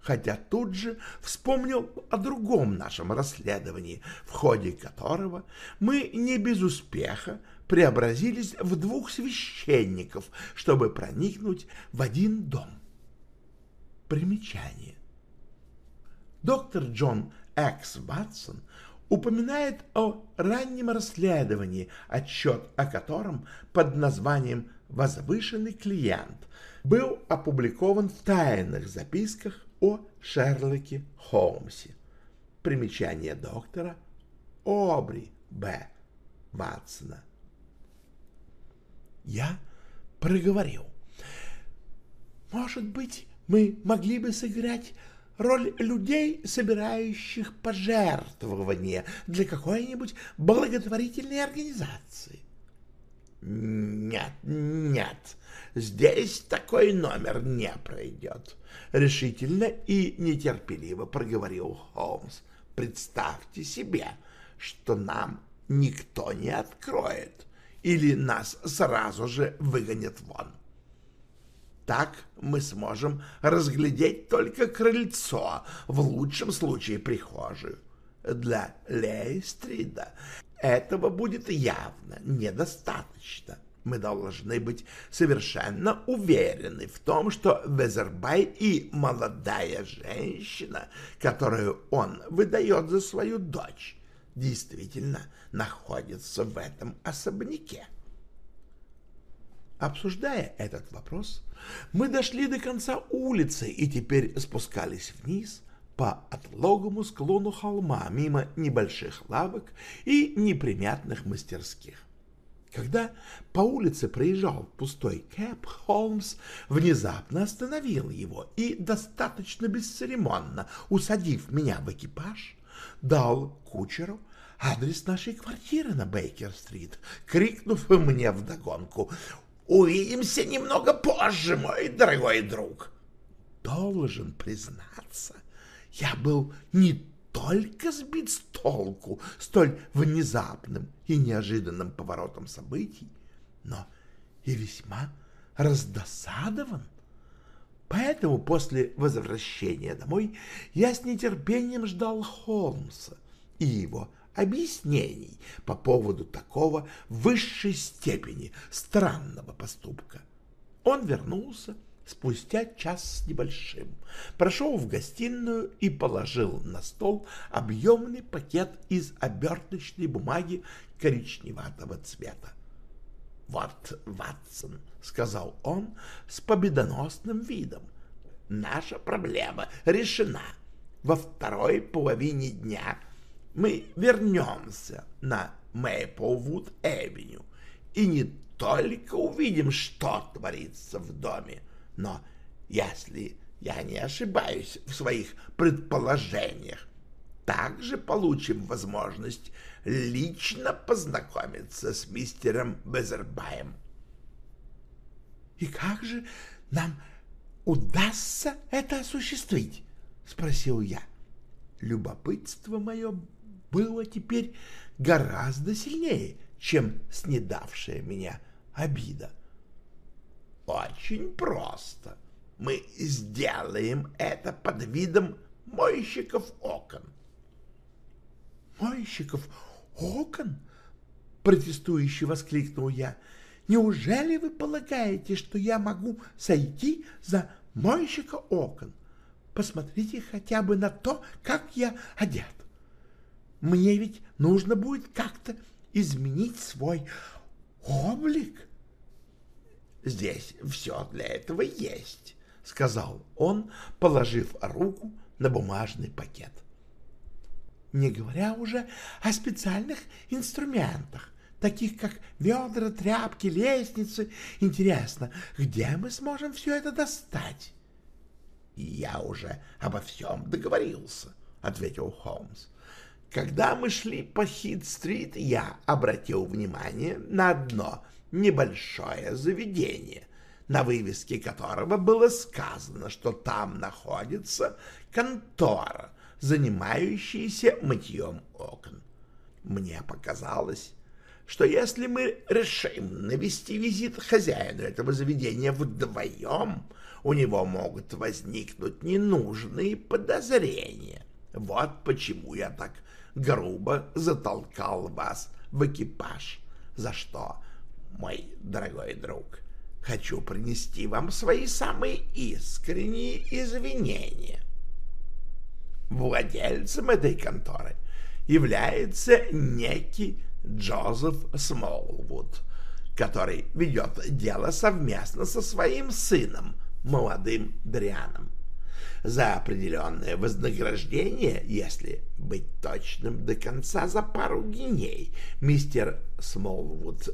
хотя тут же вспомнил о другом нашем расследовании, в ходе которого мы не без успеха преобразились в двух священников, чтобы проникнуть в один дом. Примечание. Доктор Джон Экс Ватсон упоминает о раннем расследовании, отчет о котором под названием «Возвышенный клиент» был опубликован в тайных записках о Шерлоке Холмсе. Примечание доктора Обри Б. Ватсона. Я проговорил. Может быть, мы могли бы сыграть роль людей, собирающих пожертвования для какой-нибудь благотворительной организации. «Нет, нет, здесь такой номер не пройдет», — решительно и нетерпеливо проговорил Холмс. «Представьте себе, что нам никто не откроет, или нас сразу же выгонят вон. Так мы сможем разглядеть только крыльцо, в лучшем случае прихожую. Для Лейстрида этого будет явно недостаточно. Мы должны быть совершенно уверены в том, что Везербай и молодая женщина, которую он выдает за свою дочь, действительно находятся в этом особняке. Обсуждая этот вопрос, мы дошли до конца улицы и теперь спускались вниз по отлогому склону холма мимо небольших лавок и неприметных мастерских. Когда по улице проезжал пустой кэп, Холмс внезапно остановил его и, достаточно бесцеремонно усадив меня в экипаж, дал кучеру адрес нашей квартиры на Бейкер-стрит, крикнув мне вдогонку Увидимся немного позже, мой дорогой друг. Должен признаться, я был не только сбит с толку столь внезапным и неожиданным поворотом событий, но и весьма раздосадован. Поэтому после возвращения домой я с нетерпением ждал Холмса и его объяснений по поводу такого высшей степени странного поступка. Он вернулся спустя час с небольшим, прошел в гостиную и положил на стол объемный пакет из оберточной бумаги коричневатого цвета. «Вот, Ватсон», — сказал он с победоносным видом, — «наша проблема решена. Во второй половине дня мы вернемся на Мэйплвуд-Эвеню и не только увидим, что творится в доме, но, если я не ошибаюсь в своих предположениях, также получим возможность лично познакомиться с мистером Безербаем. — И как же нам удастся это осуществить? — спросил я. Любопытство мое было теперь гораздо сильнее, чем снедавшая меня обида. Очень просто. Мы сделаем это под видом мойщиков окон. Мойщиков окон? Протестующе воскликнул я. Неужели вы полагаете, что я могу сойти за мойщика окон? Посмотрите хотя бы на то, как я одет. Мне ведь нужно будет как-то изменить свой облик. Здесь все для этого есть, — сказал он, положив руку на бумажный пакет. Не говоря уже о специальных инструментах, таких как ведра, тряпки, лестницы. Интересно, где мы сможем все это достать? — Я уже обо всем договорился, — ответил Холмс. Когда мы шли по Хит-стрит, я обратил внимание на одно небольшое заведение, на вывеске которого было сказано, что там находится контора, занимающаяся мытьем окон. Мне показалось, что если мы решим навести визит хозяину этого заведения вдвоем, у него могут возникнуть ненужные подозрения. Вот почему я так грубо затолкал вас в экипаж, за что, мой дорогой друг, хочу принести вам свои самые искренние извинения. Владельцем этой конторы является некий Джозеф Смолвуд, который ведет дело совместно со своим сыном, молодым Дрианом. За определенное вознаграждение, если быть точным до конца, за пару геней, мистер Смолвуд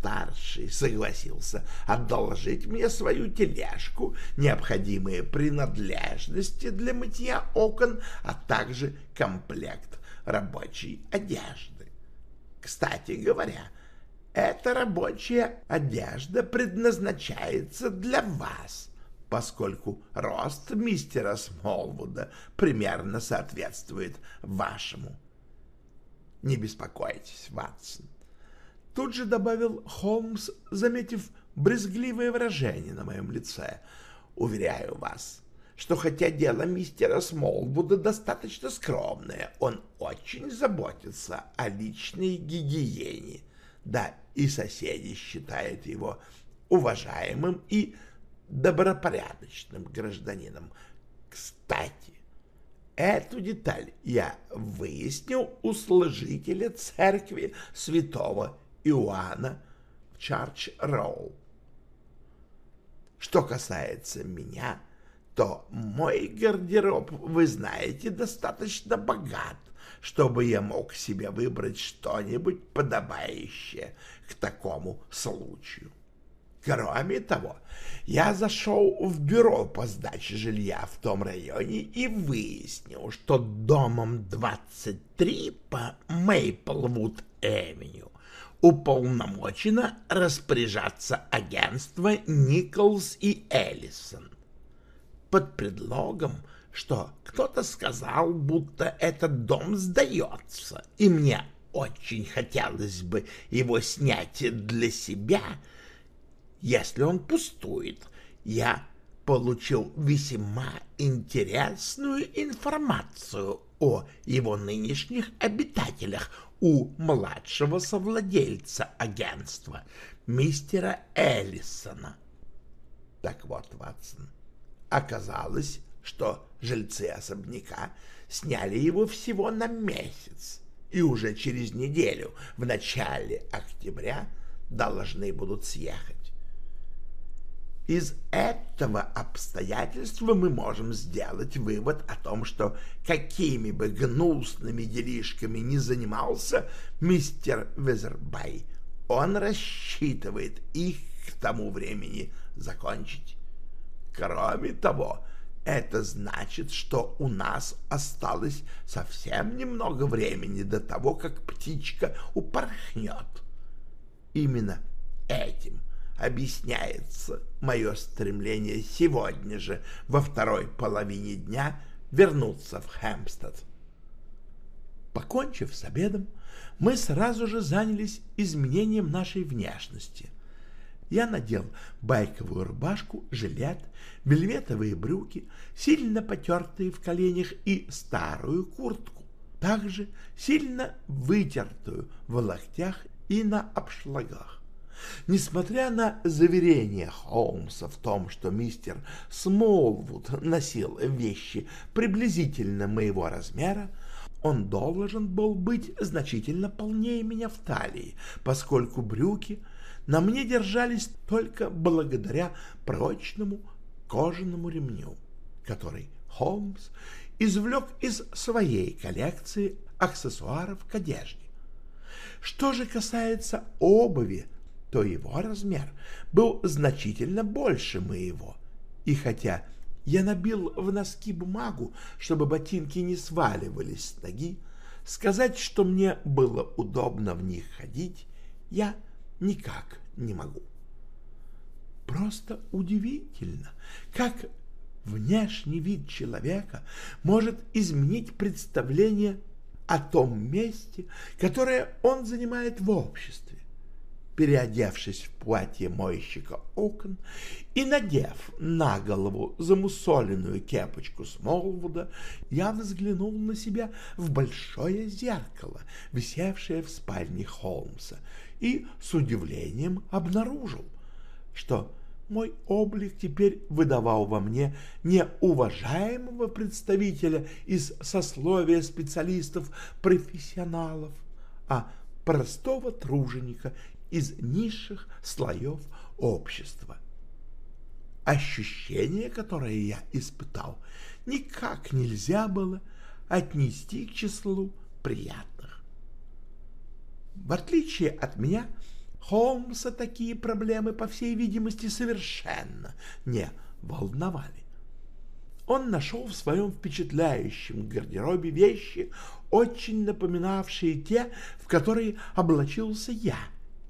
старший согласился одолжить мне свою тележку, необходимые принадлежности для мытья окон, а также комплект рабочей одежды. Кстати говоря, эта рабочая одежда предназначается для вас, поскольку рост мистера Смолвуда примерно соответствует вашему. Не беспокойтесь, Ватсон. Тут же добавил Холмс, заметив брезгливое выражение на моем лице. Уверяю вас, что хотя дело мистера Смолвуда достаточно скромное, он очень заботится о личной гигиене. Да, и соседи считают его уважаемым и добропорядочным гражданином. Кстати, эту деталь я выяснил у служителя церкви святого Иоанна в Чарч-Роу. Что касается меня, то мой гардероб, вы знаете, достаточно богат, чтобы я мог себе выбрать что-нибудь подобающее к такому случаю. Кроме того, я зашел в бюро по сдаче жилья в том районе и выяснил, что домом 23 по Мейплвуд-Эвеню уполномочено распоряжаться агентство Николс и Эллисон. Под предлогом, что кто-то сказал, будто этот дом сдается, и мне очень хотелось бы его снять для себя, если он пустует. Я получил весьма интересную информацию о его нынешних обитателях у младшего совладельца агентства, мистера Эллисона. Так вот, Ватсон, Оказалось, что жильцы особняка сняли его всего на месяц, и уже через неделю, в начале октября, должны будут съехать. Из этого обстоятельства мы можем сделать вывод о том, что какими бы гнусными делишками ни занимался мистер Везербай, он рассчитывает их к тому времени закончить. Кроме того, это значит, что у нас осталось совсем немного времени до того, как птичка упорхнет. Именно этим объясняется мое стремление сегодня же, во второй половине дня, вернуться в Хэмпстед. Покончив с обедом, мы сразу же занялись изменением нашей внешности — я надел байковую рубашку, жилет, вельветовые брюки, сильно потертые в коленях и старую куртку, также сильно вытертую в локтях и на обшлагах. Несмотря на заверение Холмса в том, что мистер Смолвуд носил вещи приблизительно моего размера, он должен был быть значительно полнее меня в талии, поскольку брюки на мне держались только благодаря прочному кожаному ремню, который Холмс извлек из своей коллекции аксессуаров к одежде. Что же касается обуви, то его размер был значительно больше моего, и хотя я набил в носки бумагу, чтобы ботинки не сваливались с ноги, сказать, что мне было удобно в них ходить, я никак не могу. Просто удивительно, как внешний вид человека может изменить представление о том месте, которое он занимает в обществе. Переодевшись в платье мойщика окон и надев на голову замусоленную кепочку Смолвуда, я взглянул на себя в большое зеркало, висевшее в спальне Холмса, и с удивлением обнаружил, что мой облик теперь выдавал во мне не уважаемого представителя из сословия специалистов-профессионалов, а простого труженика из низших слоев общества. Ощущение, которое я испытал, никак нельзя было отнести к числу приятных. В отличие от меня, Холмса такие проблемы, по всей видимости, совершенно не волновали. Он нашел в своем впечатляющем гардеробе вещи, очень напоминавшие те, в которые облачился я,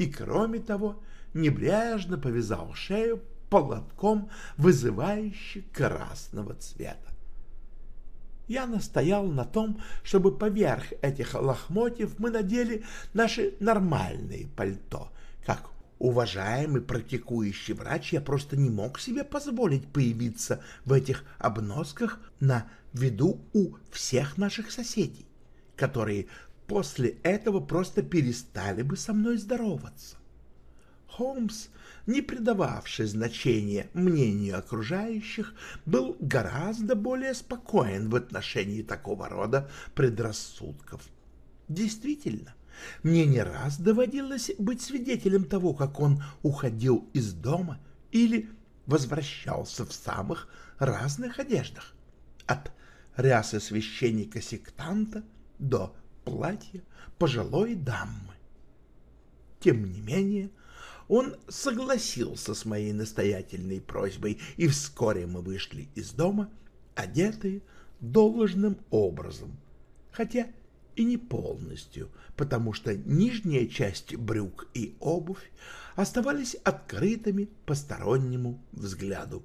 и, кроме того, небрежно повязал шею полотком, вызывающий красного цвета. Я настоял на том, чтобы поверх этих лохмотьев мы надели наши нормальные пальто, как уважаемый практикующий врач, я просто не мог себе позволить появиться в этих обносках на виду у всех наших соседей, которые после этого просто перестали бы со мной здороваться. Холмс, не придававший значения мнению окружающих, был гораздо более спокоен в отношении такого рода предрассудков. Действительно, мне не раз доводилось быть свидетелем того, как он уходил из дома или возвращался в самых разных одеждах, от рясы священника-сектанта до платья пожилой дамы. Тем не менее, он согласился с моей настоятельной просьбой, и вскоре мы вышли из дома, одетые должным образом, хотя и не полностью, потому что нижняя часть брюк и обувь оставались открытыми постороннему взгляду.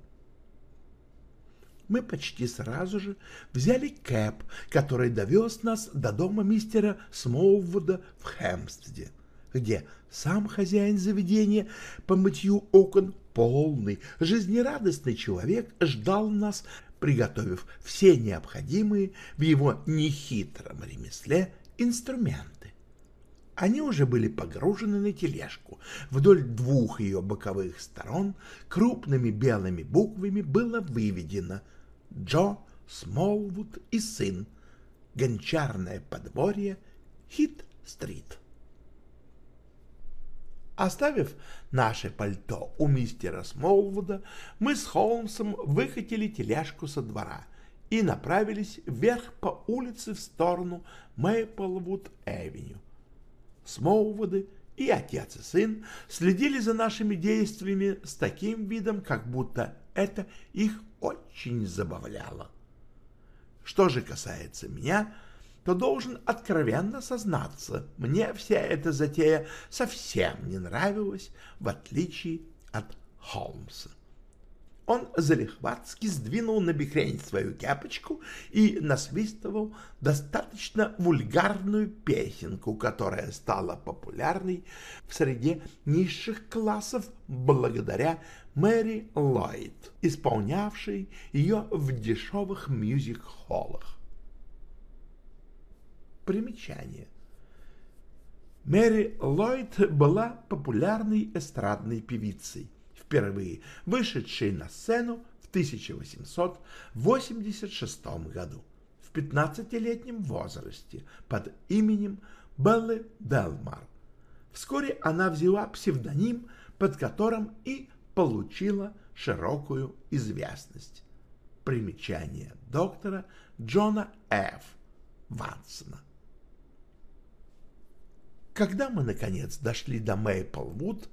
Мы почти сразу же взяли кэп, который довез нас до дома мистера Смоувуда в Хэмпстеде, где сам хозяин заведения по мытью окон, полный, жизнерадостный человек, ждал нас приготовив все необходимые в его нехитром ремесле инструменты. Они уже были погружены на тележку. Вдоль двух ее боковых сторон крупными белыми буквами было выведено «Джо Смолвуд и сын. Гончарное подворье. Хит-стрит». Оставив наше пальто у мистера Смолвуда, мы с Холмсом выкатили тележку со двора и направились вверх по улице в сторону Мейплвуд-Эвеню. Смолвуды и отец и сын следили за нашими действиями с таким видом, как будто это их очень забавляло. Что же касается меня, то должен откровенно сознаться, мне вся эта затея совсем не нравилась, в отличие от Холмса. Он залихватски сдвинул набекрень свою кепочку и насвистывал достаточно вульгарную песенку, которая стала популярной в среде низших классов благодаря Мэри Ллойд, исполнявшей ее в дешевых мюзик-холлах. Примечание. Мэри Ллойд была популярной эстрадной певицей, впервые вышедшей на сцену в 1886 году в 15-летнем возрасте под именем Беллы Делмар. Вскоре она взяла псевдоним, под которым и получила широкую известность. Примечание доктора Джона Ф. Вансона. Когда мы, наконец, дошли до Мейплвуд,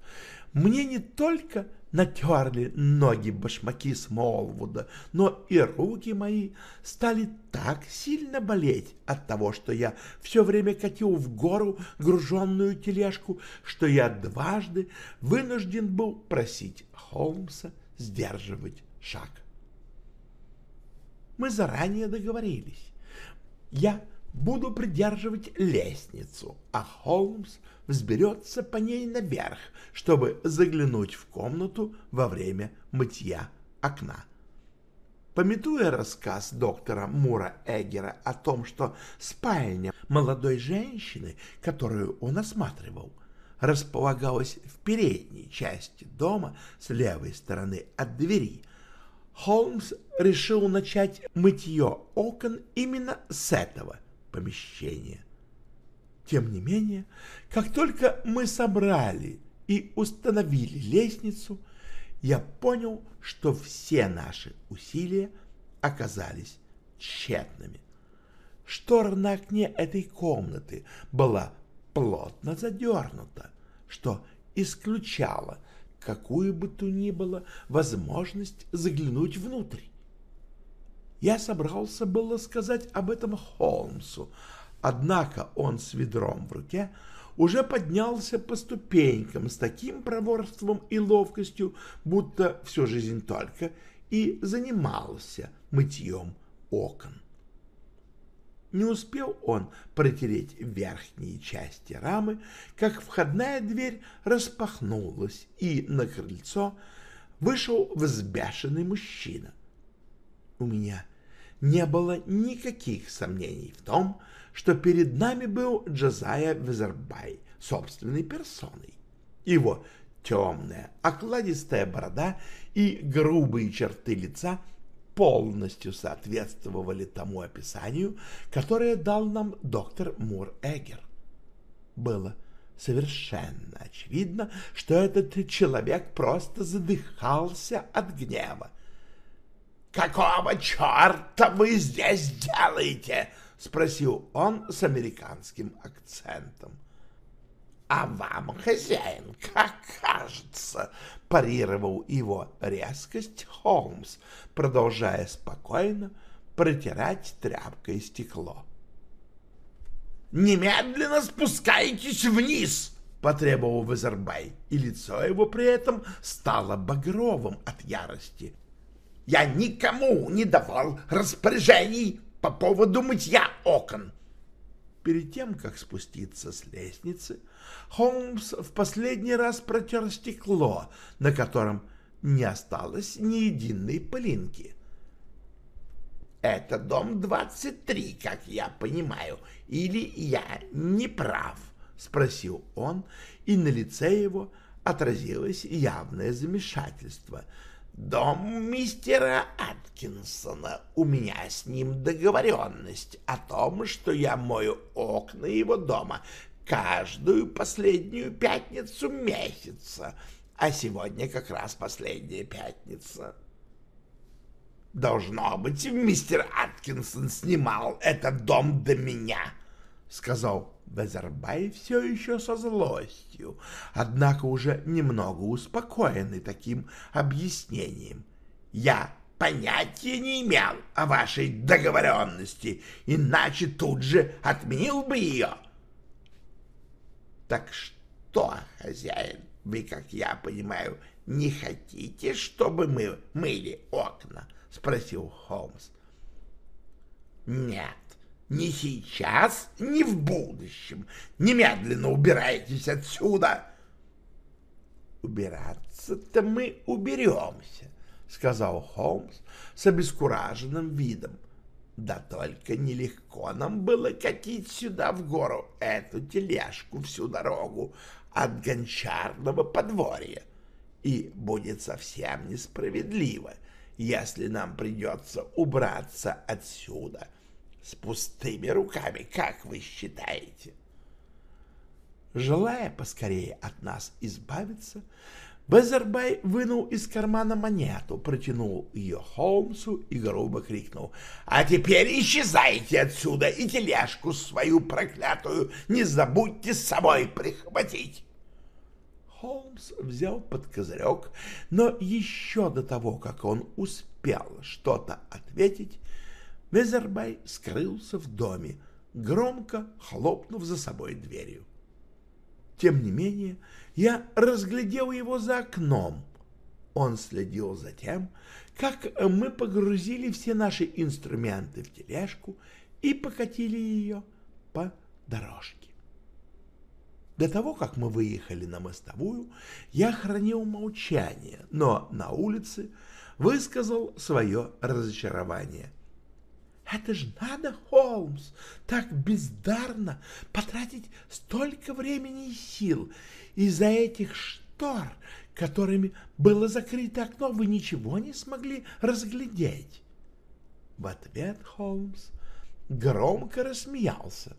мне не только натерли ноги башмаки Смолвуда, но и руки мои стали так сильно болеть от того, что я все время катил в гору груженную тележку, что я дважды вынужден был просить Холмса сдерживать шаг. Мы заранее договорились. Я буду придерживать лестницу, а Холмс взберется по ней наверх, чтобы заглянуть в комнату во время мытья окна. Пометуя рассказ доктора Мура Эггера о том, что спальня молодой женщины, которую он осматривал, располагалась в передней части дома с левой стороны от двери, Холмс решил начать мытье окон именно с этого помещения. Тем не менее, как только мы собрали и установили лестницу, я понял, что все наши усилия оказались тщетными. Штора на окне этой комнаты была плотно задернута, что исключало какую бы то ни было возможность заглянуть внутрь. Я собрался было сказать об этом Холмсу, однако он с ведром в руке уже поднялся по ступенькам с таким проворством и ловкостью, будто всю жизнь только и занимался мытьем окон. Не успел он протереть верхние части рамы, как входная дверь распахнулась, и на крыльцо вышел взбешенный мужчина. У меня не было никаких сомнений в том, что перед нами был Джазая Везербай собственной персоной. Его темная, окладистая борода и грубые черты лица – полностью соответствовали тому описанию, которое дал нам доктор Мур Эггер. Было совершенно очевидно, что этот человек просто задыхался от гнева. «Какого черта вы здесь делаете?» — спросил он с американским акцентом. «А вам, хозяин, как кажется?» — парировал его резкость Холмс, продолжая спокойно протирать тряпкой стекло. «Немедленно спускайтесь вниз!» — потребовал Вазербай, и лицо его при этом стало багровым от ярости. «Я никому не давал распоряжений по поводу мытья окон!» Перед тем, как спуститься с лестницы, Холмс в последний раз протер стекло, на котором не осталось ни единой пылинки. «Это дом 23, как я понимаю, или я не прав?» — спросил он, и на лице его отразилось явное замешательство — Дом мистера Аткинсона. У меня с ним договоренность о том, что я мою окна его дома каждую последнюю пятницу месяца, а сегодня как раз последняя пятница. Должно быть, мистер Аткинсон снимал этот дом до меня, — сказал Безербай все еще со злостью, однако уже немного успокоенный таким объяснением. «Я понятия не имел о вашей договоренности, иначе тут же отменил бы ее». «Так что, хозяин, вы, как я понимаю, не хотите, чтобы мы мыли окна?» — спросил Холмс. «Нет, ни сейчас, ни в будущем. Немедленно убирайтесь отсюда. Убираться-то мы уберемся, сказал Холмс с обескураженным видом. Да только нелегко нам было катить сюда в гору эту тележку всю дорогу от гончарного подворья. И будет совсем несправедливо, если нам придется убраться отсюда — с пустыми руками, как вы считаете? Желая поскорее от нас избавиться, Безербай вынул из кармана монету, протянул ее Холмсу и грубо крикнул. «А теперь исчезайте отсюда и тележку свою проклятую не забудьте с собой прихватить!» Холмс взял под козырек, но еще до того, как он успел что-то ответить, Безербай скрылся в доме, громко хлопнув за собой дверью. Тем не менее, я разглядел его за окном. Он следил за тем, как мы погрузили все наши инструменты в тележку и покатили ее по дорожке. До того, как мы выехали на мостовую, я хранил молчание, но на улице высказал свое разочарование — это ж надо, Холмс, так бездарно потратить столько времени и сил. Из-за этих штор, которыми было закрыто окно, вы ничего не смогли разглядеть. В ответ Холмс громко рассмеялся.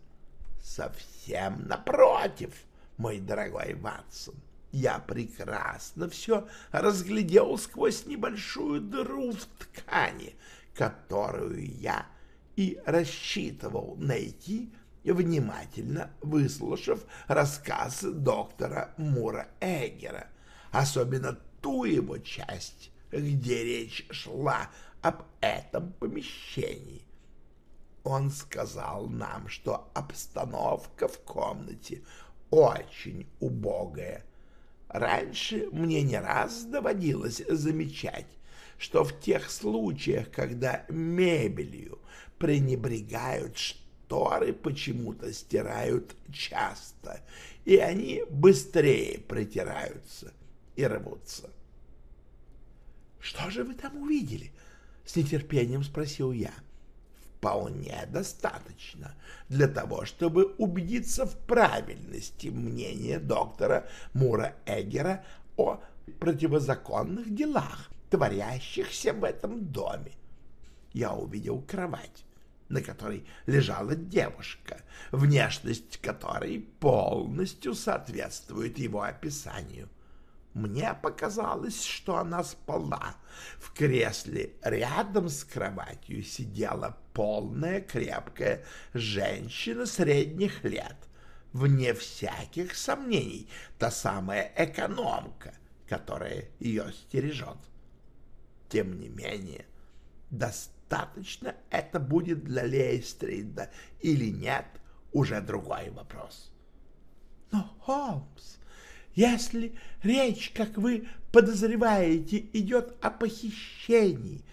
Совсем напротив, мой дорогой Ватсон. Я прекрасно все разглядел сквозь небольшую дыру в ткани, которую я и рассчитывал найти, внимательно выслушав рассказ доктора Мура Эггера, особенно ту его часть, где речь шла об этом помещении. Он сказал нам, что обстановка в комнате очень убогая. Раньше мне не раз доводилось замечать, что в тех случаях, когда мебелью пренебрегают, шторы почему-то стирают часто, и они быстрее протираются и рвутся. «Что же вы там увидели?» — с нетерпением спросил я. «Вполне достаточно для того, чтобы убедиться в правильности мнения доктора Мура Эггера о противозаконных делах, творящихся в этом доме. Я увидел кровать, на которой лежала девушка, внешность которой полностью соответствует его описанию. Мне показалось, что она спала. В кресле рядом с кроватью сидела полная крепкая женщина средних лет. Вне всяких сомнений, та самая экономка, которая ее стережет. Тем не менее, достаточно это будет для Лейстрида или нет, уже другой вопрос. Но, Холмс, если речь, как вы подозреваете, идет о похищении,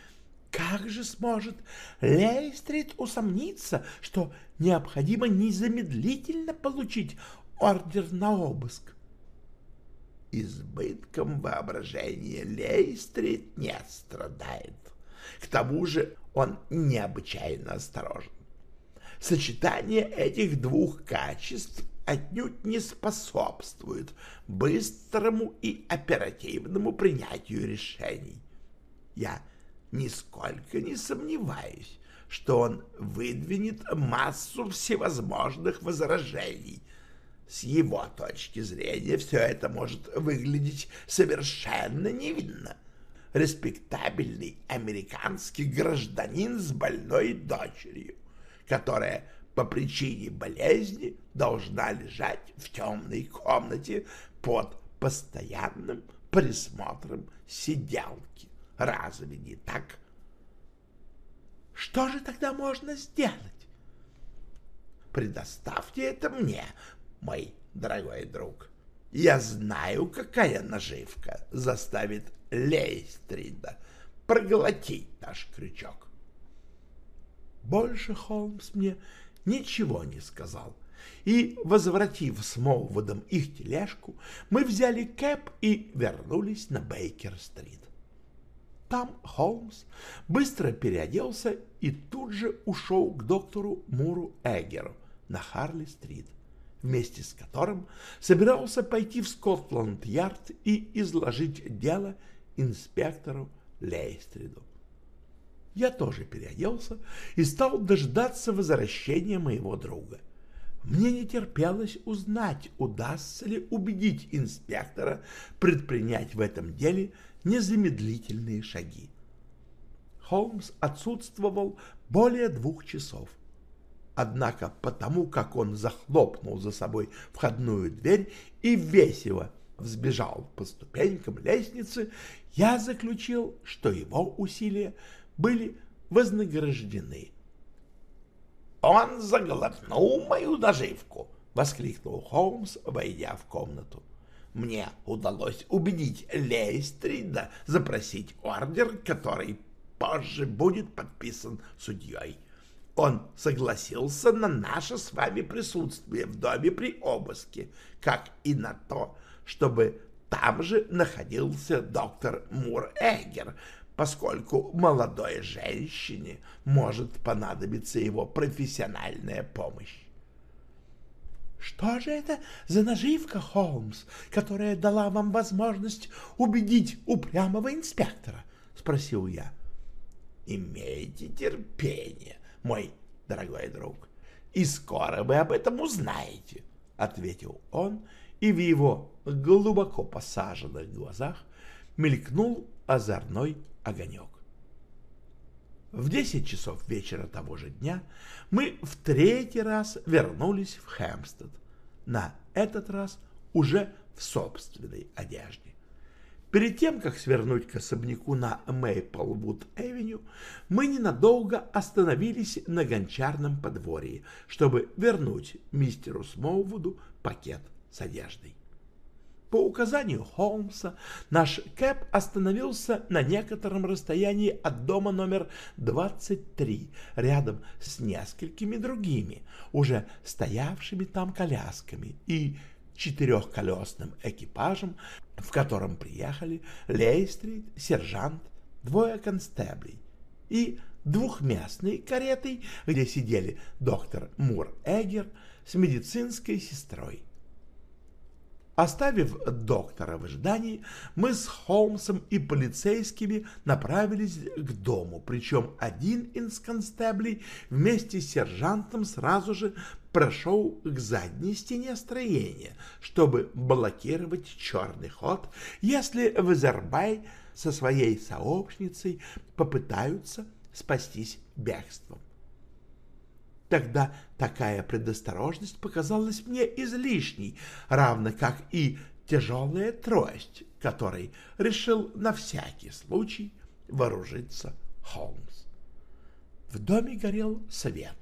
как же сможет Лейстрид усомниться, что необходимо незамедлительно получить ордер на обыск? Избытком воображения Лейстрид не страдает. К тому же он необычайно осторожен. Сочетание этих двух качеств отнюдь не способствует быстрому и оперативному принятию решений. Я нисколько не сомневаюсь, что он выдвинет массу всевозможных возражений. С его точки зрения все это может выглядеть совершенно невинно респектабельный американский гражданин с больной дочерью, которая по причине болезни должна лежать в темной комнате под постоянным присмотром сиделки. Разве не так? Что же тогда можно сделать? Предоставьте это мне, мой дорогой друг. Я знаю, какая наживка заставит Лейстрида проглотить наш крючок. Больше Холмс мне ничего не сказал, и, возвратив с Молвудом их тележку, мы взяли кэп и вернулись на Бейкер-стрит. Там Холмс быстро переоделся и тут же ушел к доктору Муру Эггеру на Харли-стрит вместе с которым собирался пойти в Скотланд-Ярд и изложить дело инспектору Лейстриду. Я тоже переоделся и стал дождаться возвращения моего друга. Мне не терпелось узнать, удастся ли убедить инспектора предпринять в этом деле незамедлительные шаги. Холмс отсутствовал более двух часов. Однако потому, как он захлопнул за собой входную дверь и весело взбежал по ступенькам лестницы, я заключил, что его усилия были вознаграждены. «Он заглотнул мою наживку!» — воскликнул Холмс, войдя в комнату. «Мне удалось убедить Лейстрида запросить ордер, который позже будет подписан судьей. Он согласился на наше с вами присутствие в доме при обыске, как и на то, чтобы там же находился доктор Мур-Эггер, поскольку молодой женщине может понадобиться его профессиональная помощь. «Что же это за наживка, Холмс, которая дала вам возможность убедить упрямого инспектора?» — спросил я. «Имейте терпение, мой дорогой друг, и скоро вы об этом узнаете», — ответил он, и в его глубоко посаженных глазах мелькнул озорной огонек. В десять часов вечера того же дня мы в третий раз вернулись в Хэмпстед, на этот раз уже в собственной одежде. Перед тем, как свернуть к особняку на Мейплвуд-Эвеню, мы ненадолго остановились на гончарном подворье, чтобы вернуть мистеру Смоувуду пакет с одеждой. По указанию Холмса наш Кэп остановился на некотором расстоянии от дома номер 23, рядом с несколькими другими, уже стоявшими там колясками и четырехколесным экипажем, в котором приехали Лейстрит, сержант, двое констеблей и двухместной каретой, где сидели доктор Мур-Эггер с медицинской сестрой. Оставив доктора в ожидании, мы с Холмсом и полицейскими направились к дому, причем один из констеблей вместе с сержантом сразу же прошел к задней стене строения, чтобы блокировать черный ход, если Вазербай со своей сообщницей попытаются спастись бегством. Тогда такая предосторожность показалась мне излишней, равно как и тяжелая трость, которой решил на всякий случай вооружиться Холмс. В доме горел свет,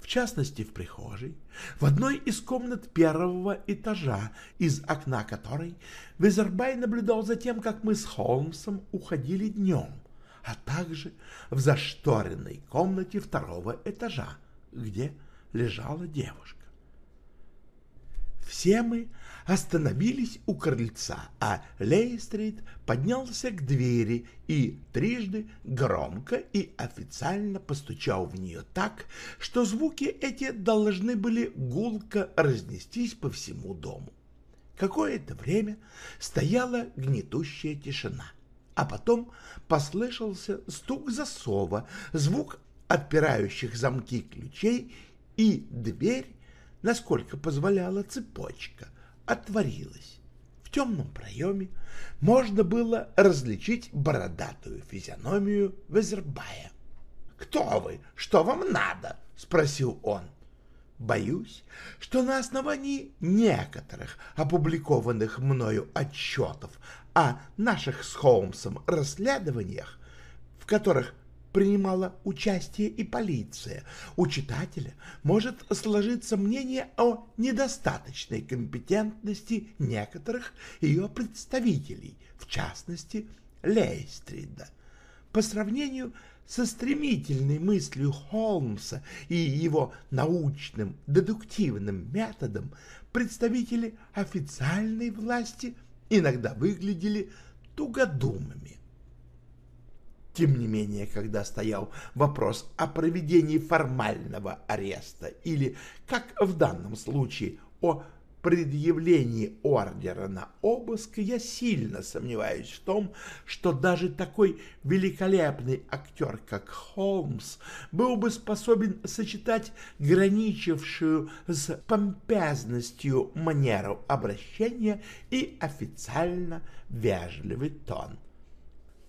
в частности в прихожей, в одной из комнат первого этажа, из окна которой Визербай наблюдал за тем, как мы с Холмсом уходили днем, а также в зашторенной комнате второго этажа, где лежала девушка. Все мы остановились у крыльца, а Лейстрит поднялся к двери и трижды громко и официально постучал в нее так, что звуки эти должны были гулко разнестись по всему дому. Какое-то время стояла гнетущая тишина, а потом послышался стук засова, звук отпирающих замки ключей, и дверь, насколько позволяла цепочка, отворилась. В темном проеме можно было различить бородатую физиономию Везербая. «Кто вы? Что вам надо?» — спросил он. Боюсь, что на основании некоторых опубликованных мною отчетов о наших с Холмсом расследованиях, в которых принимала участие и полиция. У читателя может сложиться мнение о недостаточной компетентности некоторых ее представителей, в частности, Лейстрида. По сравнению со стремительной мыслью Холмса и его научным дедуктивным методом, представители официальной власти иногда выглядели тугодумами. Тем не менее, когда стоял вопрос о проведении формального ареста или, как в данном случае, о предъявлении ордера на обыск, я сильно сомневаюсь в том, что даже такой великолепный актер, как Холмс, был бы способен сочетать граничившую с помпезностью манеру обращения и официально вежливый тон.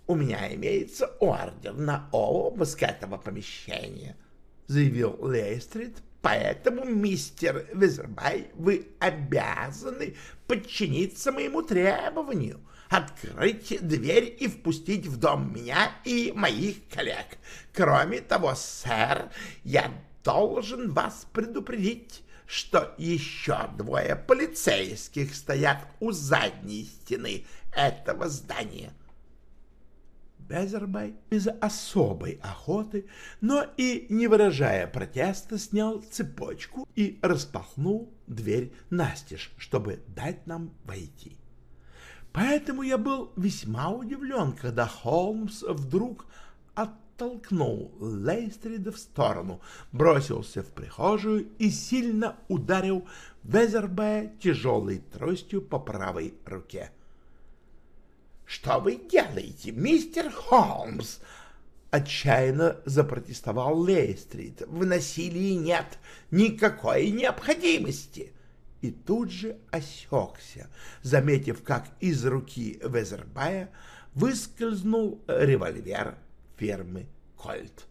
«У меня имеется ордер на обыск этого помещения», — заявил Лейстрид, Поэтому, мистер Визербай, вы обязаны подчиниться моему требованию, открыть дверь и впустить в дом меня и моих коллег. Кроме того, сэр, я должен вас предупредить, что еще двое полицейских стоят у задней стены этого здания. Безербай без особой охоты, но и не выражая протеста, снял цепочку и распахнул дверь настежь, чтобы дать нам войти. Поэтому я был весьма удивлен, когда Холмс вдруг оттолкнул Лейстрида в сторону, бросился в прихожую и сильно ударил Везербая тяжелой тростью по правой руке. — «Что вы делаете, мистер Холмс?» Отчаянно запротестовал Лейстрит. «В насилии нет никакой необходимости!» И тут же осекся, заметив, как из руки Везербая выскользнул револьвер фирмы «Кольт».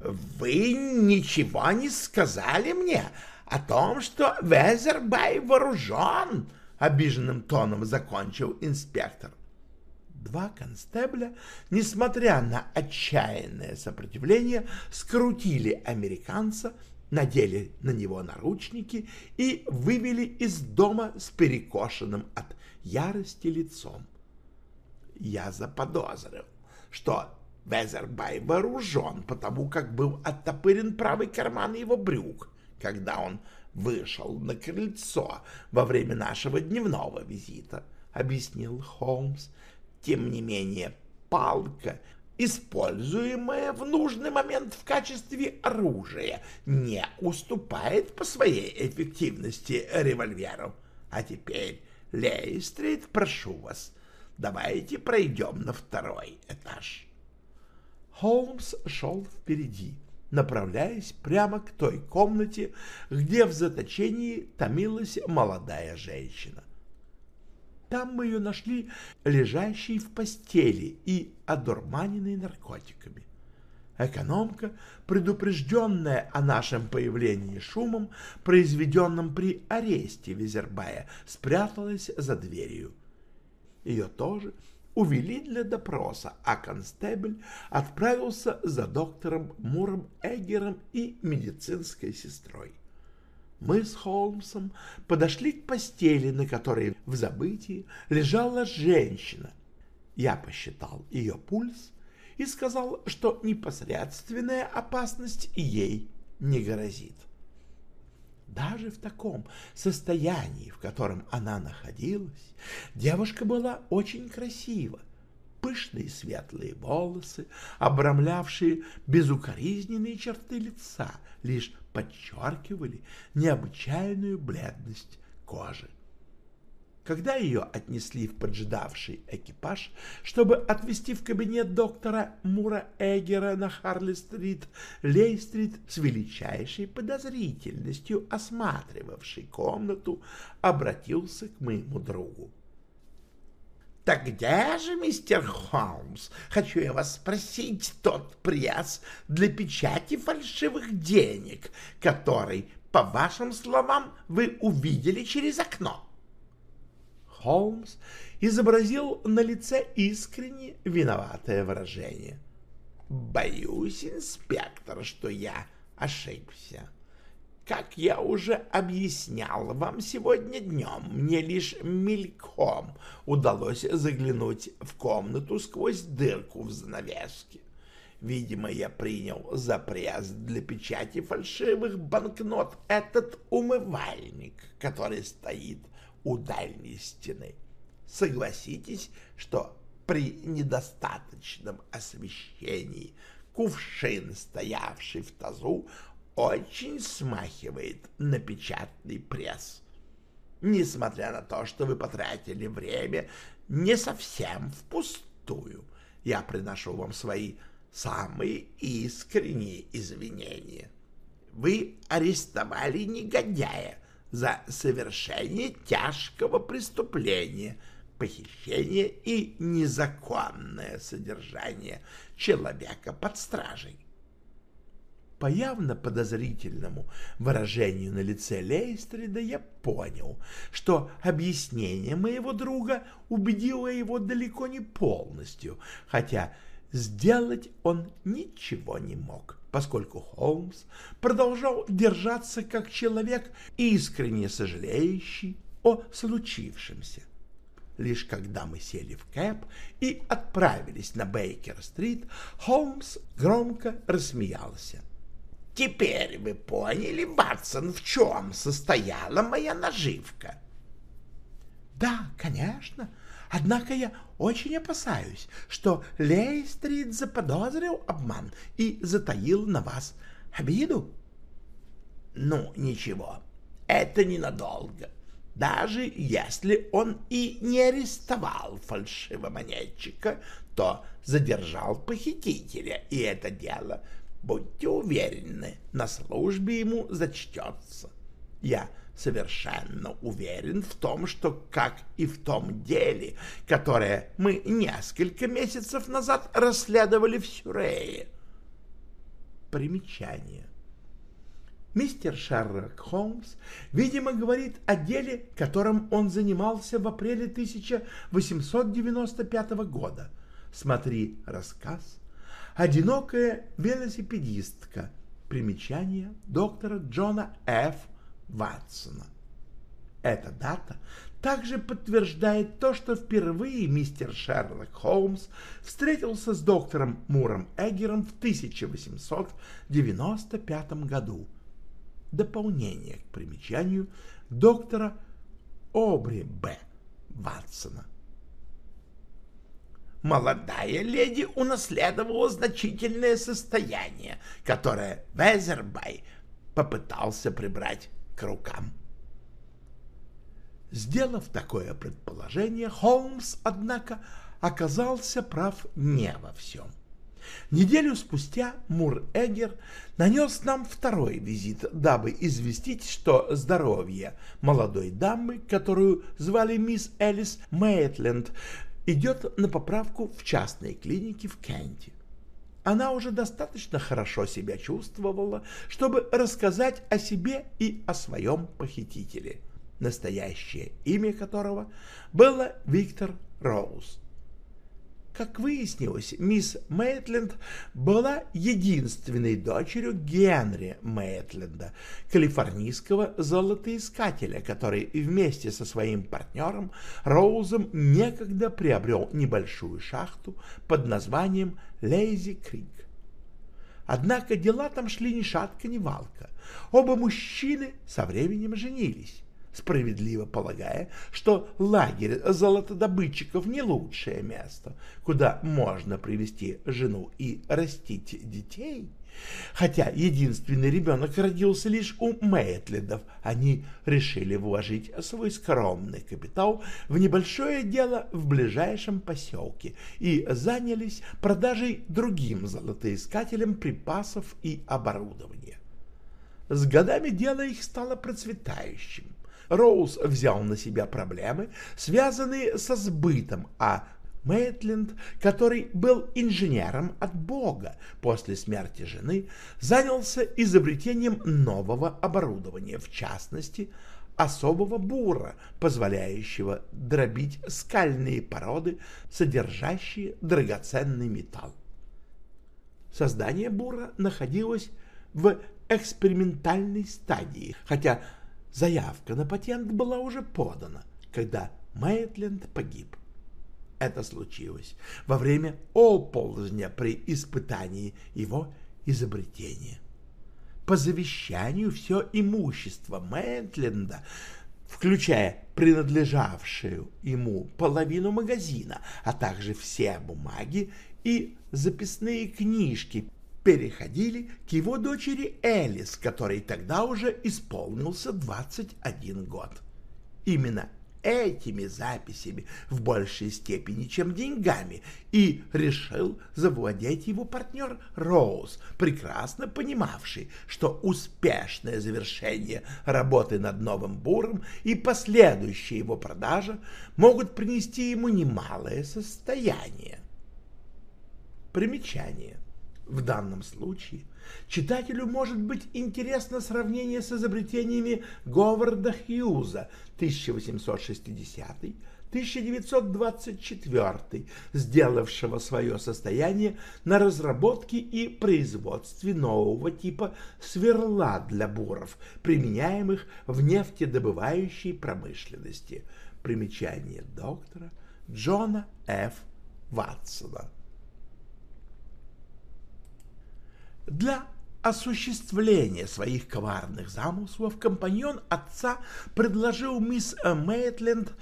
«Вы ничего не сказали мне о том, что Везербай вооружен?» — обиженным тоном закончил инспектор. Два констебля, несмотря на отчаянное сопротивление, скрутили американца, надели на него наручники и вывели из дома с перекошенным от ярости лицом. Я заподозрил, что Везербай вооружен, потому как был оттопырен правый карман его брюк, когда он вышел на крыльцо во время нашего дневного визита, — объяснил Холмс, тем не менее, палка, используемая в нужный момент в качестве оружия, не уступает по своей эффективности револьверу. А теперь, Лейстрит, прошу вас, давайте пройдем на второй этаж. Холмс шел впереди, направляясь прямо к той комнате, где в заточении томилась молодая женщина. Там мы ее нашли лежащей в постели и одурманенной наркотиками. Экономка, предупрежденная о нашем появлении шумом, произведенном при аресте Визербая, спряталась за дверью. Ее тоже увели для допроса, а констебль отправился за доктором Муром Эггером и медицинской сестрой мы с Холмсом подошли к постели, на которой в забытии лежала женщина. Я посчитал ее пульс и сказал, что непосредственная опасность ей не грозит. Даже в таком состоянии, в котором она находилась, девушка была очень красива, пышные светлые волосы, обрамлявшие безукоризненные черты лица, лишь подчеркивали необычайную бледность кожи. Когда ее отнесли в поджидавший экипаж, чтобы отвезти в кабинет доктора Мура Эггера на Харли-стрит, Лейстрит с величайшей подозрительностью осматривавший комнату, обратился к моему другу. Так где же, мистер Холмс, хочу я вас спросить, тот пресс для печати фальшивых денег, который, по вашим словам, вы увидели через окно? Холмс изобразил на лице искренне виноватое выражение. «Боюсь, инспектор, что я ошибся. Как я уже объяснял вам сегодня днем, мне лишь мельком удалось заглянуть в комнату сквозь дырку в занавеске. Видимо, я принял за пресс для печати фальшивых банкнот этот умывальник, который стоит у дальней стены. Согласитесь, что при недостаточном освещении кувшин, стоявший в тазу, очень смахивает на печатный пресс. несмотря на то, что вы потратили время не совсем впустую. Я приношу вам свои самые искренние извинения. Вы арестовали негодяя за совершение тяжкого преступления, похищение и незаконное содержание человека под стражей. По явно подозрительному выражению на лице Лейстрида я понял, что объяснение моего друга убедило его далеко не полностью, хотя сделать он ничего не мог, поскольку Холмс продолжал держаться как человек, искренне сожалеющий о случившемся. Лишь когда мы сели в кэп и отправились на Бейкер-стрит, Холмс громко рассмеялся. Теперь вы поняли, Батсон, в чем состояла моя наживка? Да, конечно. Однако я очень опасаюсь, что Лейстрид заподозрил обман и затаил на вас обиду. Ну, ничего, это ненадолго. Даже если он и не арестовал фальшивомонетчика, то задержал похитителя, и это дело Будьте уверены, на службе ему зачтется. Я совершенно уверен в том, что, как и в том деле, которое мы несколько месяцев назад расследовали в Сюрее. Примечание. Мистер Шерлок Холмс, видимо, говорит о деле, которым он занимался в апреле 1895 года. Смотри рассказ Одинокая велосипедистка. Примечание доктора Джона Ф. Ватсона. Эта дата также подтверждает то, что впервые мистер Шерлок Холмс встретился с доктором Муром Эггером в 1895 году. Дополнение к примечанию доктора Обри Б. Ватсона молодая леди унаследовала значительное состояние, которое Везербай попытался прибрать к рукам. Сделав такое предположение, Холмс, однако, оказался прав не во всем. Неделю спустя Мур-Эггер нанес нам второй визит, дабы известить, что здоровье молодой дамы, которую звали мисс Элис Мейтленд, идет на поправку в частной клинике в Кенте. Она уже достаточно хорошо себя чувствовала, чтобы рассказать о себе и о своем похитителе, настоящее имя которого было Виктор Роуз. Как выяснилось, мисс Мейтленд была единственной дочерью Генри Мейтленда, калифорнийского золотоискателя, который вместе со своим партнером Роузом некогда приобрел небольшую шахту под названием Лейзи Крик. Однако дела там шли ни шатка, ни валка. Оба мужчины со временем женились справедливо полагая, что лагерь золотодобытчиков не лучшее место, куда можно привести жену и растить детей. Хотя единственный ребенок родился лишь у Мейтлидов, они решили вложить свой скромный капитал в небольшое дело в ближайшем поселке и занялись продажей другим золотоискателям припасов и оборудования. С годами дело их стало процветающим. Роуз взял на себя проблемы, связанные со сбытом, а Мейтленд, который был инженером от Бога после смерти жены, занялся изобретением нового оборудования, в частности, особого бура, позволяющего дробить скальные породы, содержащие драгоценный металл. Создание бура находилось в экспериментальной стадии, хотя Заявка на патент была уже подана, когда Мейтленд погиб. Это случилось во время оползня при испытании его изобретения. По завещанию все имущество Мейтленда, включая принадлежавшую ему половину магазина, а также все бумаги и записные книжки, переходили к его дочери Элис, которой тогда уже исполнился 21 год. именно этими записями в большей степени, чем деньгами, и решил завладеть его партнер Роуз, прекрасно понимавший, что успешное завершение работы над новым буром и последующая его продажа могут принести ему немалое состояние. Примечание. В данном случае читателю может быть интересно сравнение с изобретениями Говарда Хьюза 1860-1924, сделавшего свое состояние на разработке и производстве нового типа сверла для буров, применяемых в нефтедобывающей промышленности. Примечание доктора Джона Ф. Ватсона. Для осуществления своих коварных замыслов компаньон отца предложил мисс Мейтленд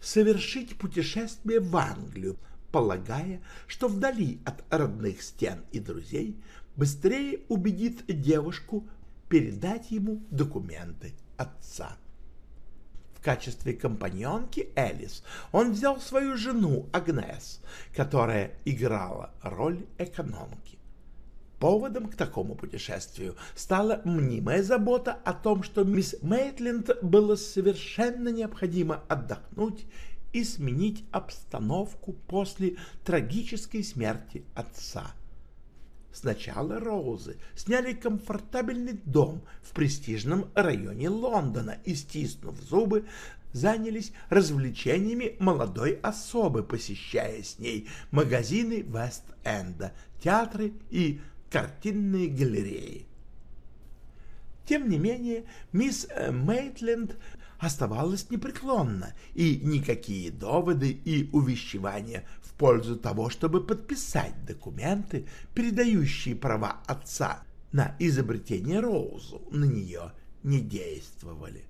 совершить путешествие в Англию, полагая, что вдали от родных стен и друзей быстрее убедит девушку передать ему документы отца. В качестве компаньонки Элис он взял свою жену Агнес, которая играла роль экономки. Поводом к такому путешествию стала мнимая забота о том, что мисс Мейтленд было совершенно необходимо отдохнуть и сменить обстановку после трагической смерти отца. Сначала Роузы сняли комфортабельный дом в престижном районе Лондона и, стиснув зубы, занялись развлечениями молодой особы, посещая с ней магазины Вест-Энда, театры и картинные галереи. Тем не менее, мисс э, Мейтленд оставалась непреклонна, и никакие доводы и увещевания в пользу того, чтобы подписать документы, передающие права отца на изобретение Роузу, на нее не действовали.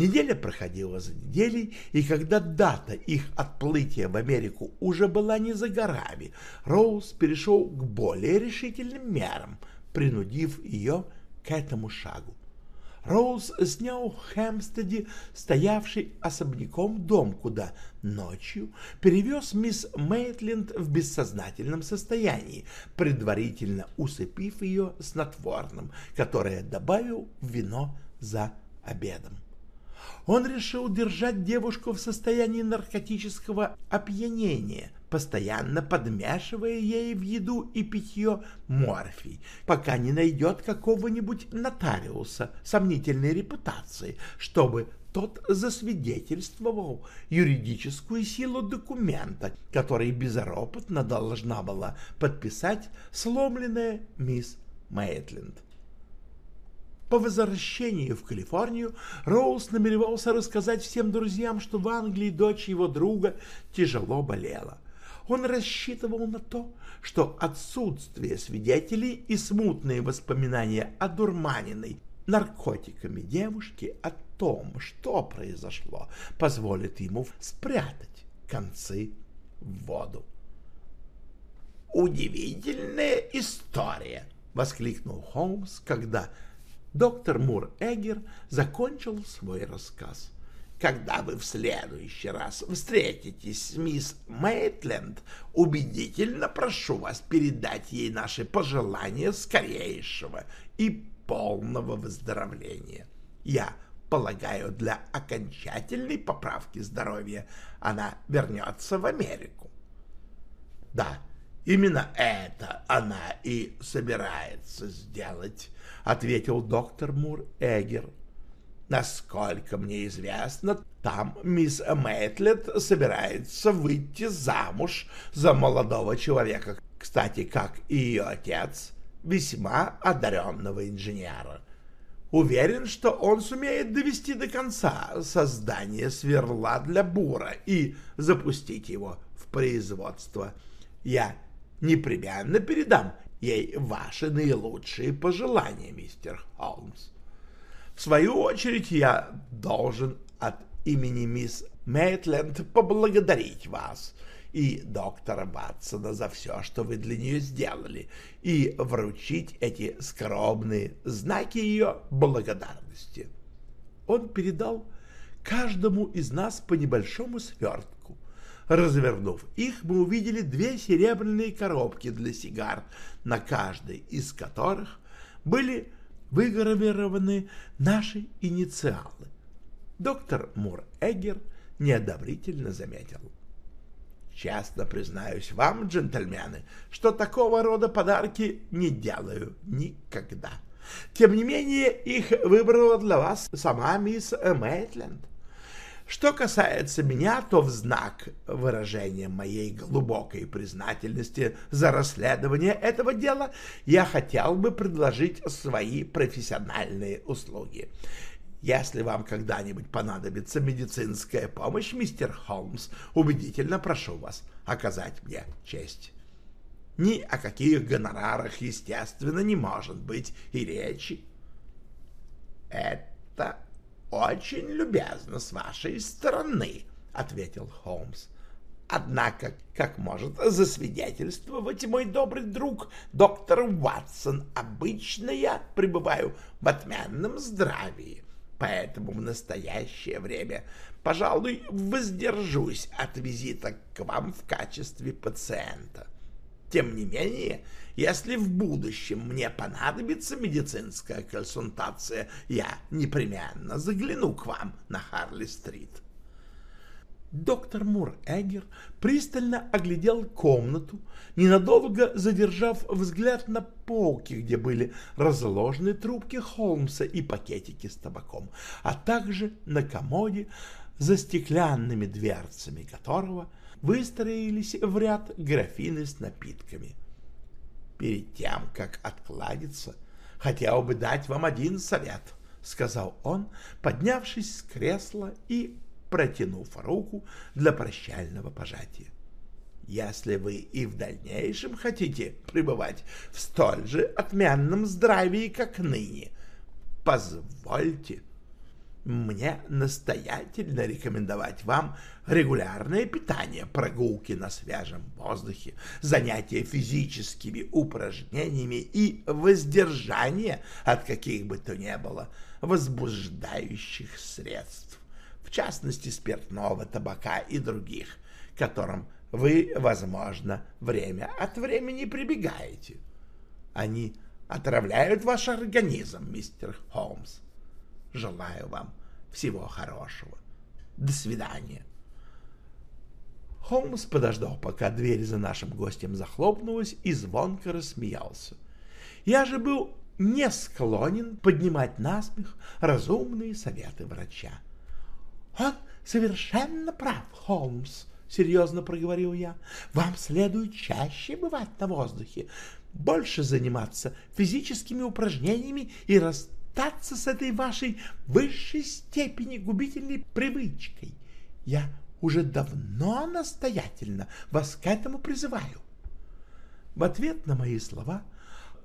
Неделя проходила за неделей, и когда дата их отплытия в Америку уже была не за горами, Роуз перешел к более решительным мерам, принудив ее к этому шагу. Роуз снял в Хэмстеде стоявший особняком дом, куда ночью перевез мисс Мейтленд в бессознательном состоянии, предварительно усыпив ее снотворным, которое добавил вино за обедом он решил держать девушку в состоянии наркотического опьянения, постоянно подмешивая ей в еду и питье морфий, пока не найдет какого-нибудь нотариуса сомнительной репутации, чтобы тот засвидетельствовал юридическую силу документа, который безропотно должна была подписать сломленная мисс Мейтленд. По возвращении в Калифорнию Роуз намеревался рассказать всем друзьям, что в Англии дочь его друга тяжело болела. Он рассчитывал на то, что отсутствие свидетелей и смутные воспоминания о дурманенной наркотиками девушке о том, что произошло, позволит ему спрятать концы в воду. «Удивительная история!» — воскликнул Холмс, когда доктор Мур Эггер закончил свой рассказ. Когда вы в следующий раз встретитесь с мисс Мейтленд, убедительно прошу вас передать ей наши пожелания скорейшего и полного выздоровления. Я полагаю, для окончательной поправки здоровья она вернется в Америку. Да, именно это она и собирается сделать, — ответил доктор Мур Эггер. Насколько мне известно, там мисс Мэтлет собирается выйти замуж за молодого человека, кстати, как и ее отец, весьма одаренного инженера. Уверен, что он сумеет довести до конца создание сверла для бура и запустить его в производство. Я непременно передам ей ваши наилучшие пожелания, мистер Холмс. В свою очередь я должен от имени мисс Мейтленд поблагодарить вас и доктора Батсона за все, что вы для нее сделали, и вручить эти скромные знаки ее благодарности. Он передал каждому из нас по небольшому свертку. Развернув их, мы увидели две серебряные коробки для сигар, на каждой из которых были выгравированы наши инициалы. Доктор Мур-Эггер неодобрительно заметил. Честно признаюсь вам, джентльмены, что такого рода подарки не делаю никогда. Тем не менее, их выбрала для вас сама мисс Мейтленд. Что касается меня, то в знак выражения моей глубокой признательности за расследование этого дела я хотел бы предложить свои профессиональные услуги. Если вам когда-нибудь понадобится медицинская помощь, мистер Холмс, убедительно прошу вас оказать мне честь. Ни о каких гонорарах, естественно, не может быть и речи. Это очень любезно с вашей стороны, ответил Холмс. Однако, как может засвидетельствовать мой добрый друг доктор Ватсон, обычно я пребываю в отменном здравии, поэтому в настоящее время, пожалуй, воздержусь от визита к вам в качестве пациента. Тем не менее, если в будущем мне понадобится медицинская консультация, я непременно загляну к вам на Харли-стрит. Доктор Мур-Эггер пристально оглядел комнату, ненадолго задержав взгляд на полке, где были разложены трубки Холмса и пакетики с табаком, а также на комоде, за стеклянными дверцами которого выстроились в ряд графины с напитками. «Перед тем, как откланяться, хотел бы дать вам один совет», — сказал он, поднявшись с кресла и протянув руку для прощального пожатия. Если вы и в дальнейшем хотите пребывать в столь же отменном здравии, как ныне, позвольте мне настоятельно рекомендовать вам регулярное питание, прогулки на свежем воздухе, занятия физическими упражнениями и воздержание от каких бы то ни было возбуждающих средств, в частности спиртного, табака и других, которым вы, возможно, время от времени прибегаете. Они отравляют ваш организм, мистер Холмс. Желаю вам всего хорошего. До свидания. Холмс подождал, пока дверь за нашим гостем захлопнулась, и звонко рассмеялся. Я же был не склонен поднимать насмех разумные советы врача. — Он совершенно прав, Холмс, — серьезно проговорил я. — Вам следует чаще бывать на воздухе, больше заниматься физическими упражнениями и расстаться расстаться с этой вашей высшей степени губительной привычкой. Я уже давно настоятельно вас к этому призываю. В ответ на мои слова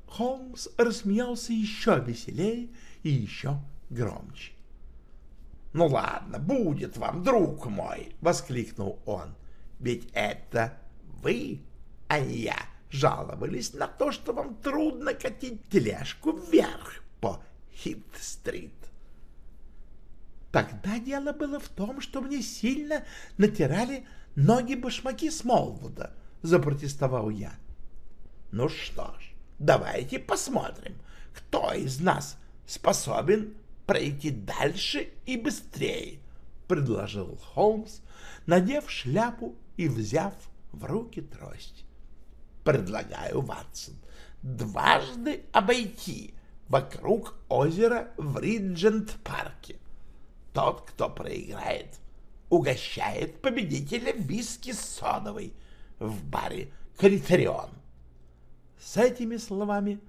Холмс рассмеялся еще веселее и еще громче. — Ну ладно, будет вам, друг мой! — воскликнул он. — Ведь это вы, а не я, жаловались на то, что вам трудно катить тележку вверх по Хит-стрит. Тогда дело было в том, что мне сильно натирали ноги башмаки Смолвуда, запротестовал я. Ну что ж, давайте посмотрим, кто из нас способен пройти дальше и быстрее, предложил Холмс, надев шляпу и взяв в руки трость. Предлагаю, Ватсон, дважды обойти вокруг озера в Риджент-парке. Тот, кто проиграет, угощает победителя виски содовой в баре «Критерион». С этими словами,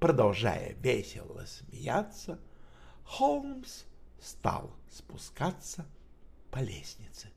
продолжая весело смеяться, Холмс стал спускаться по лестнице.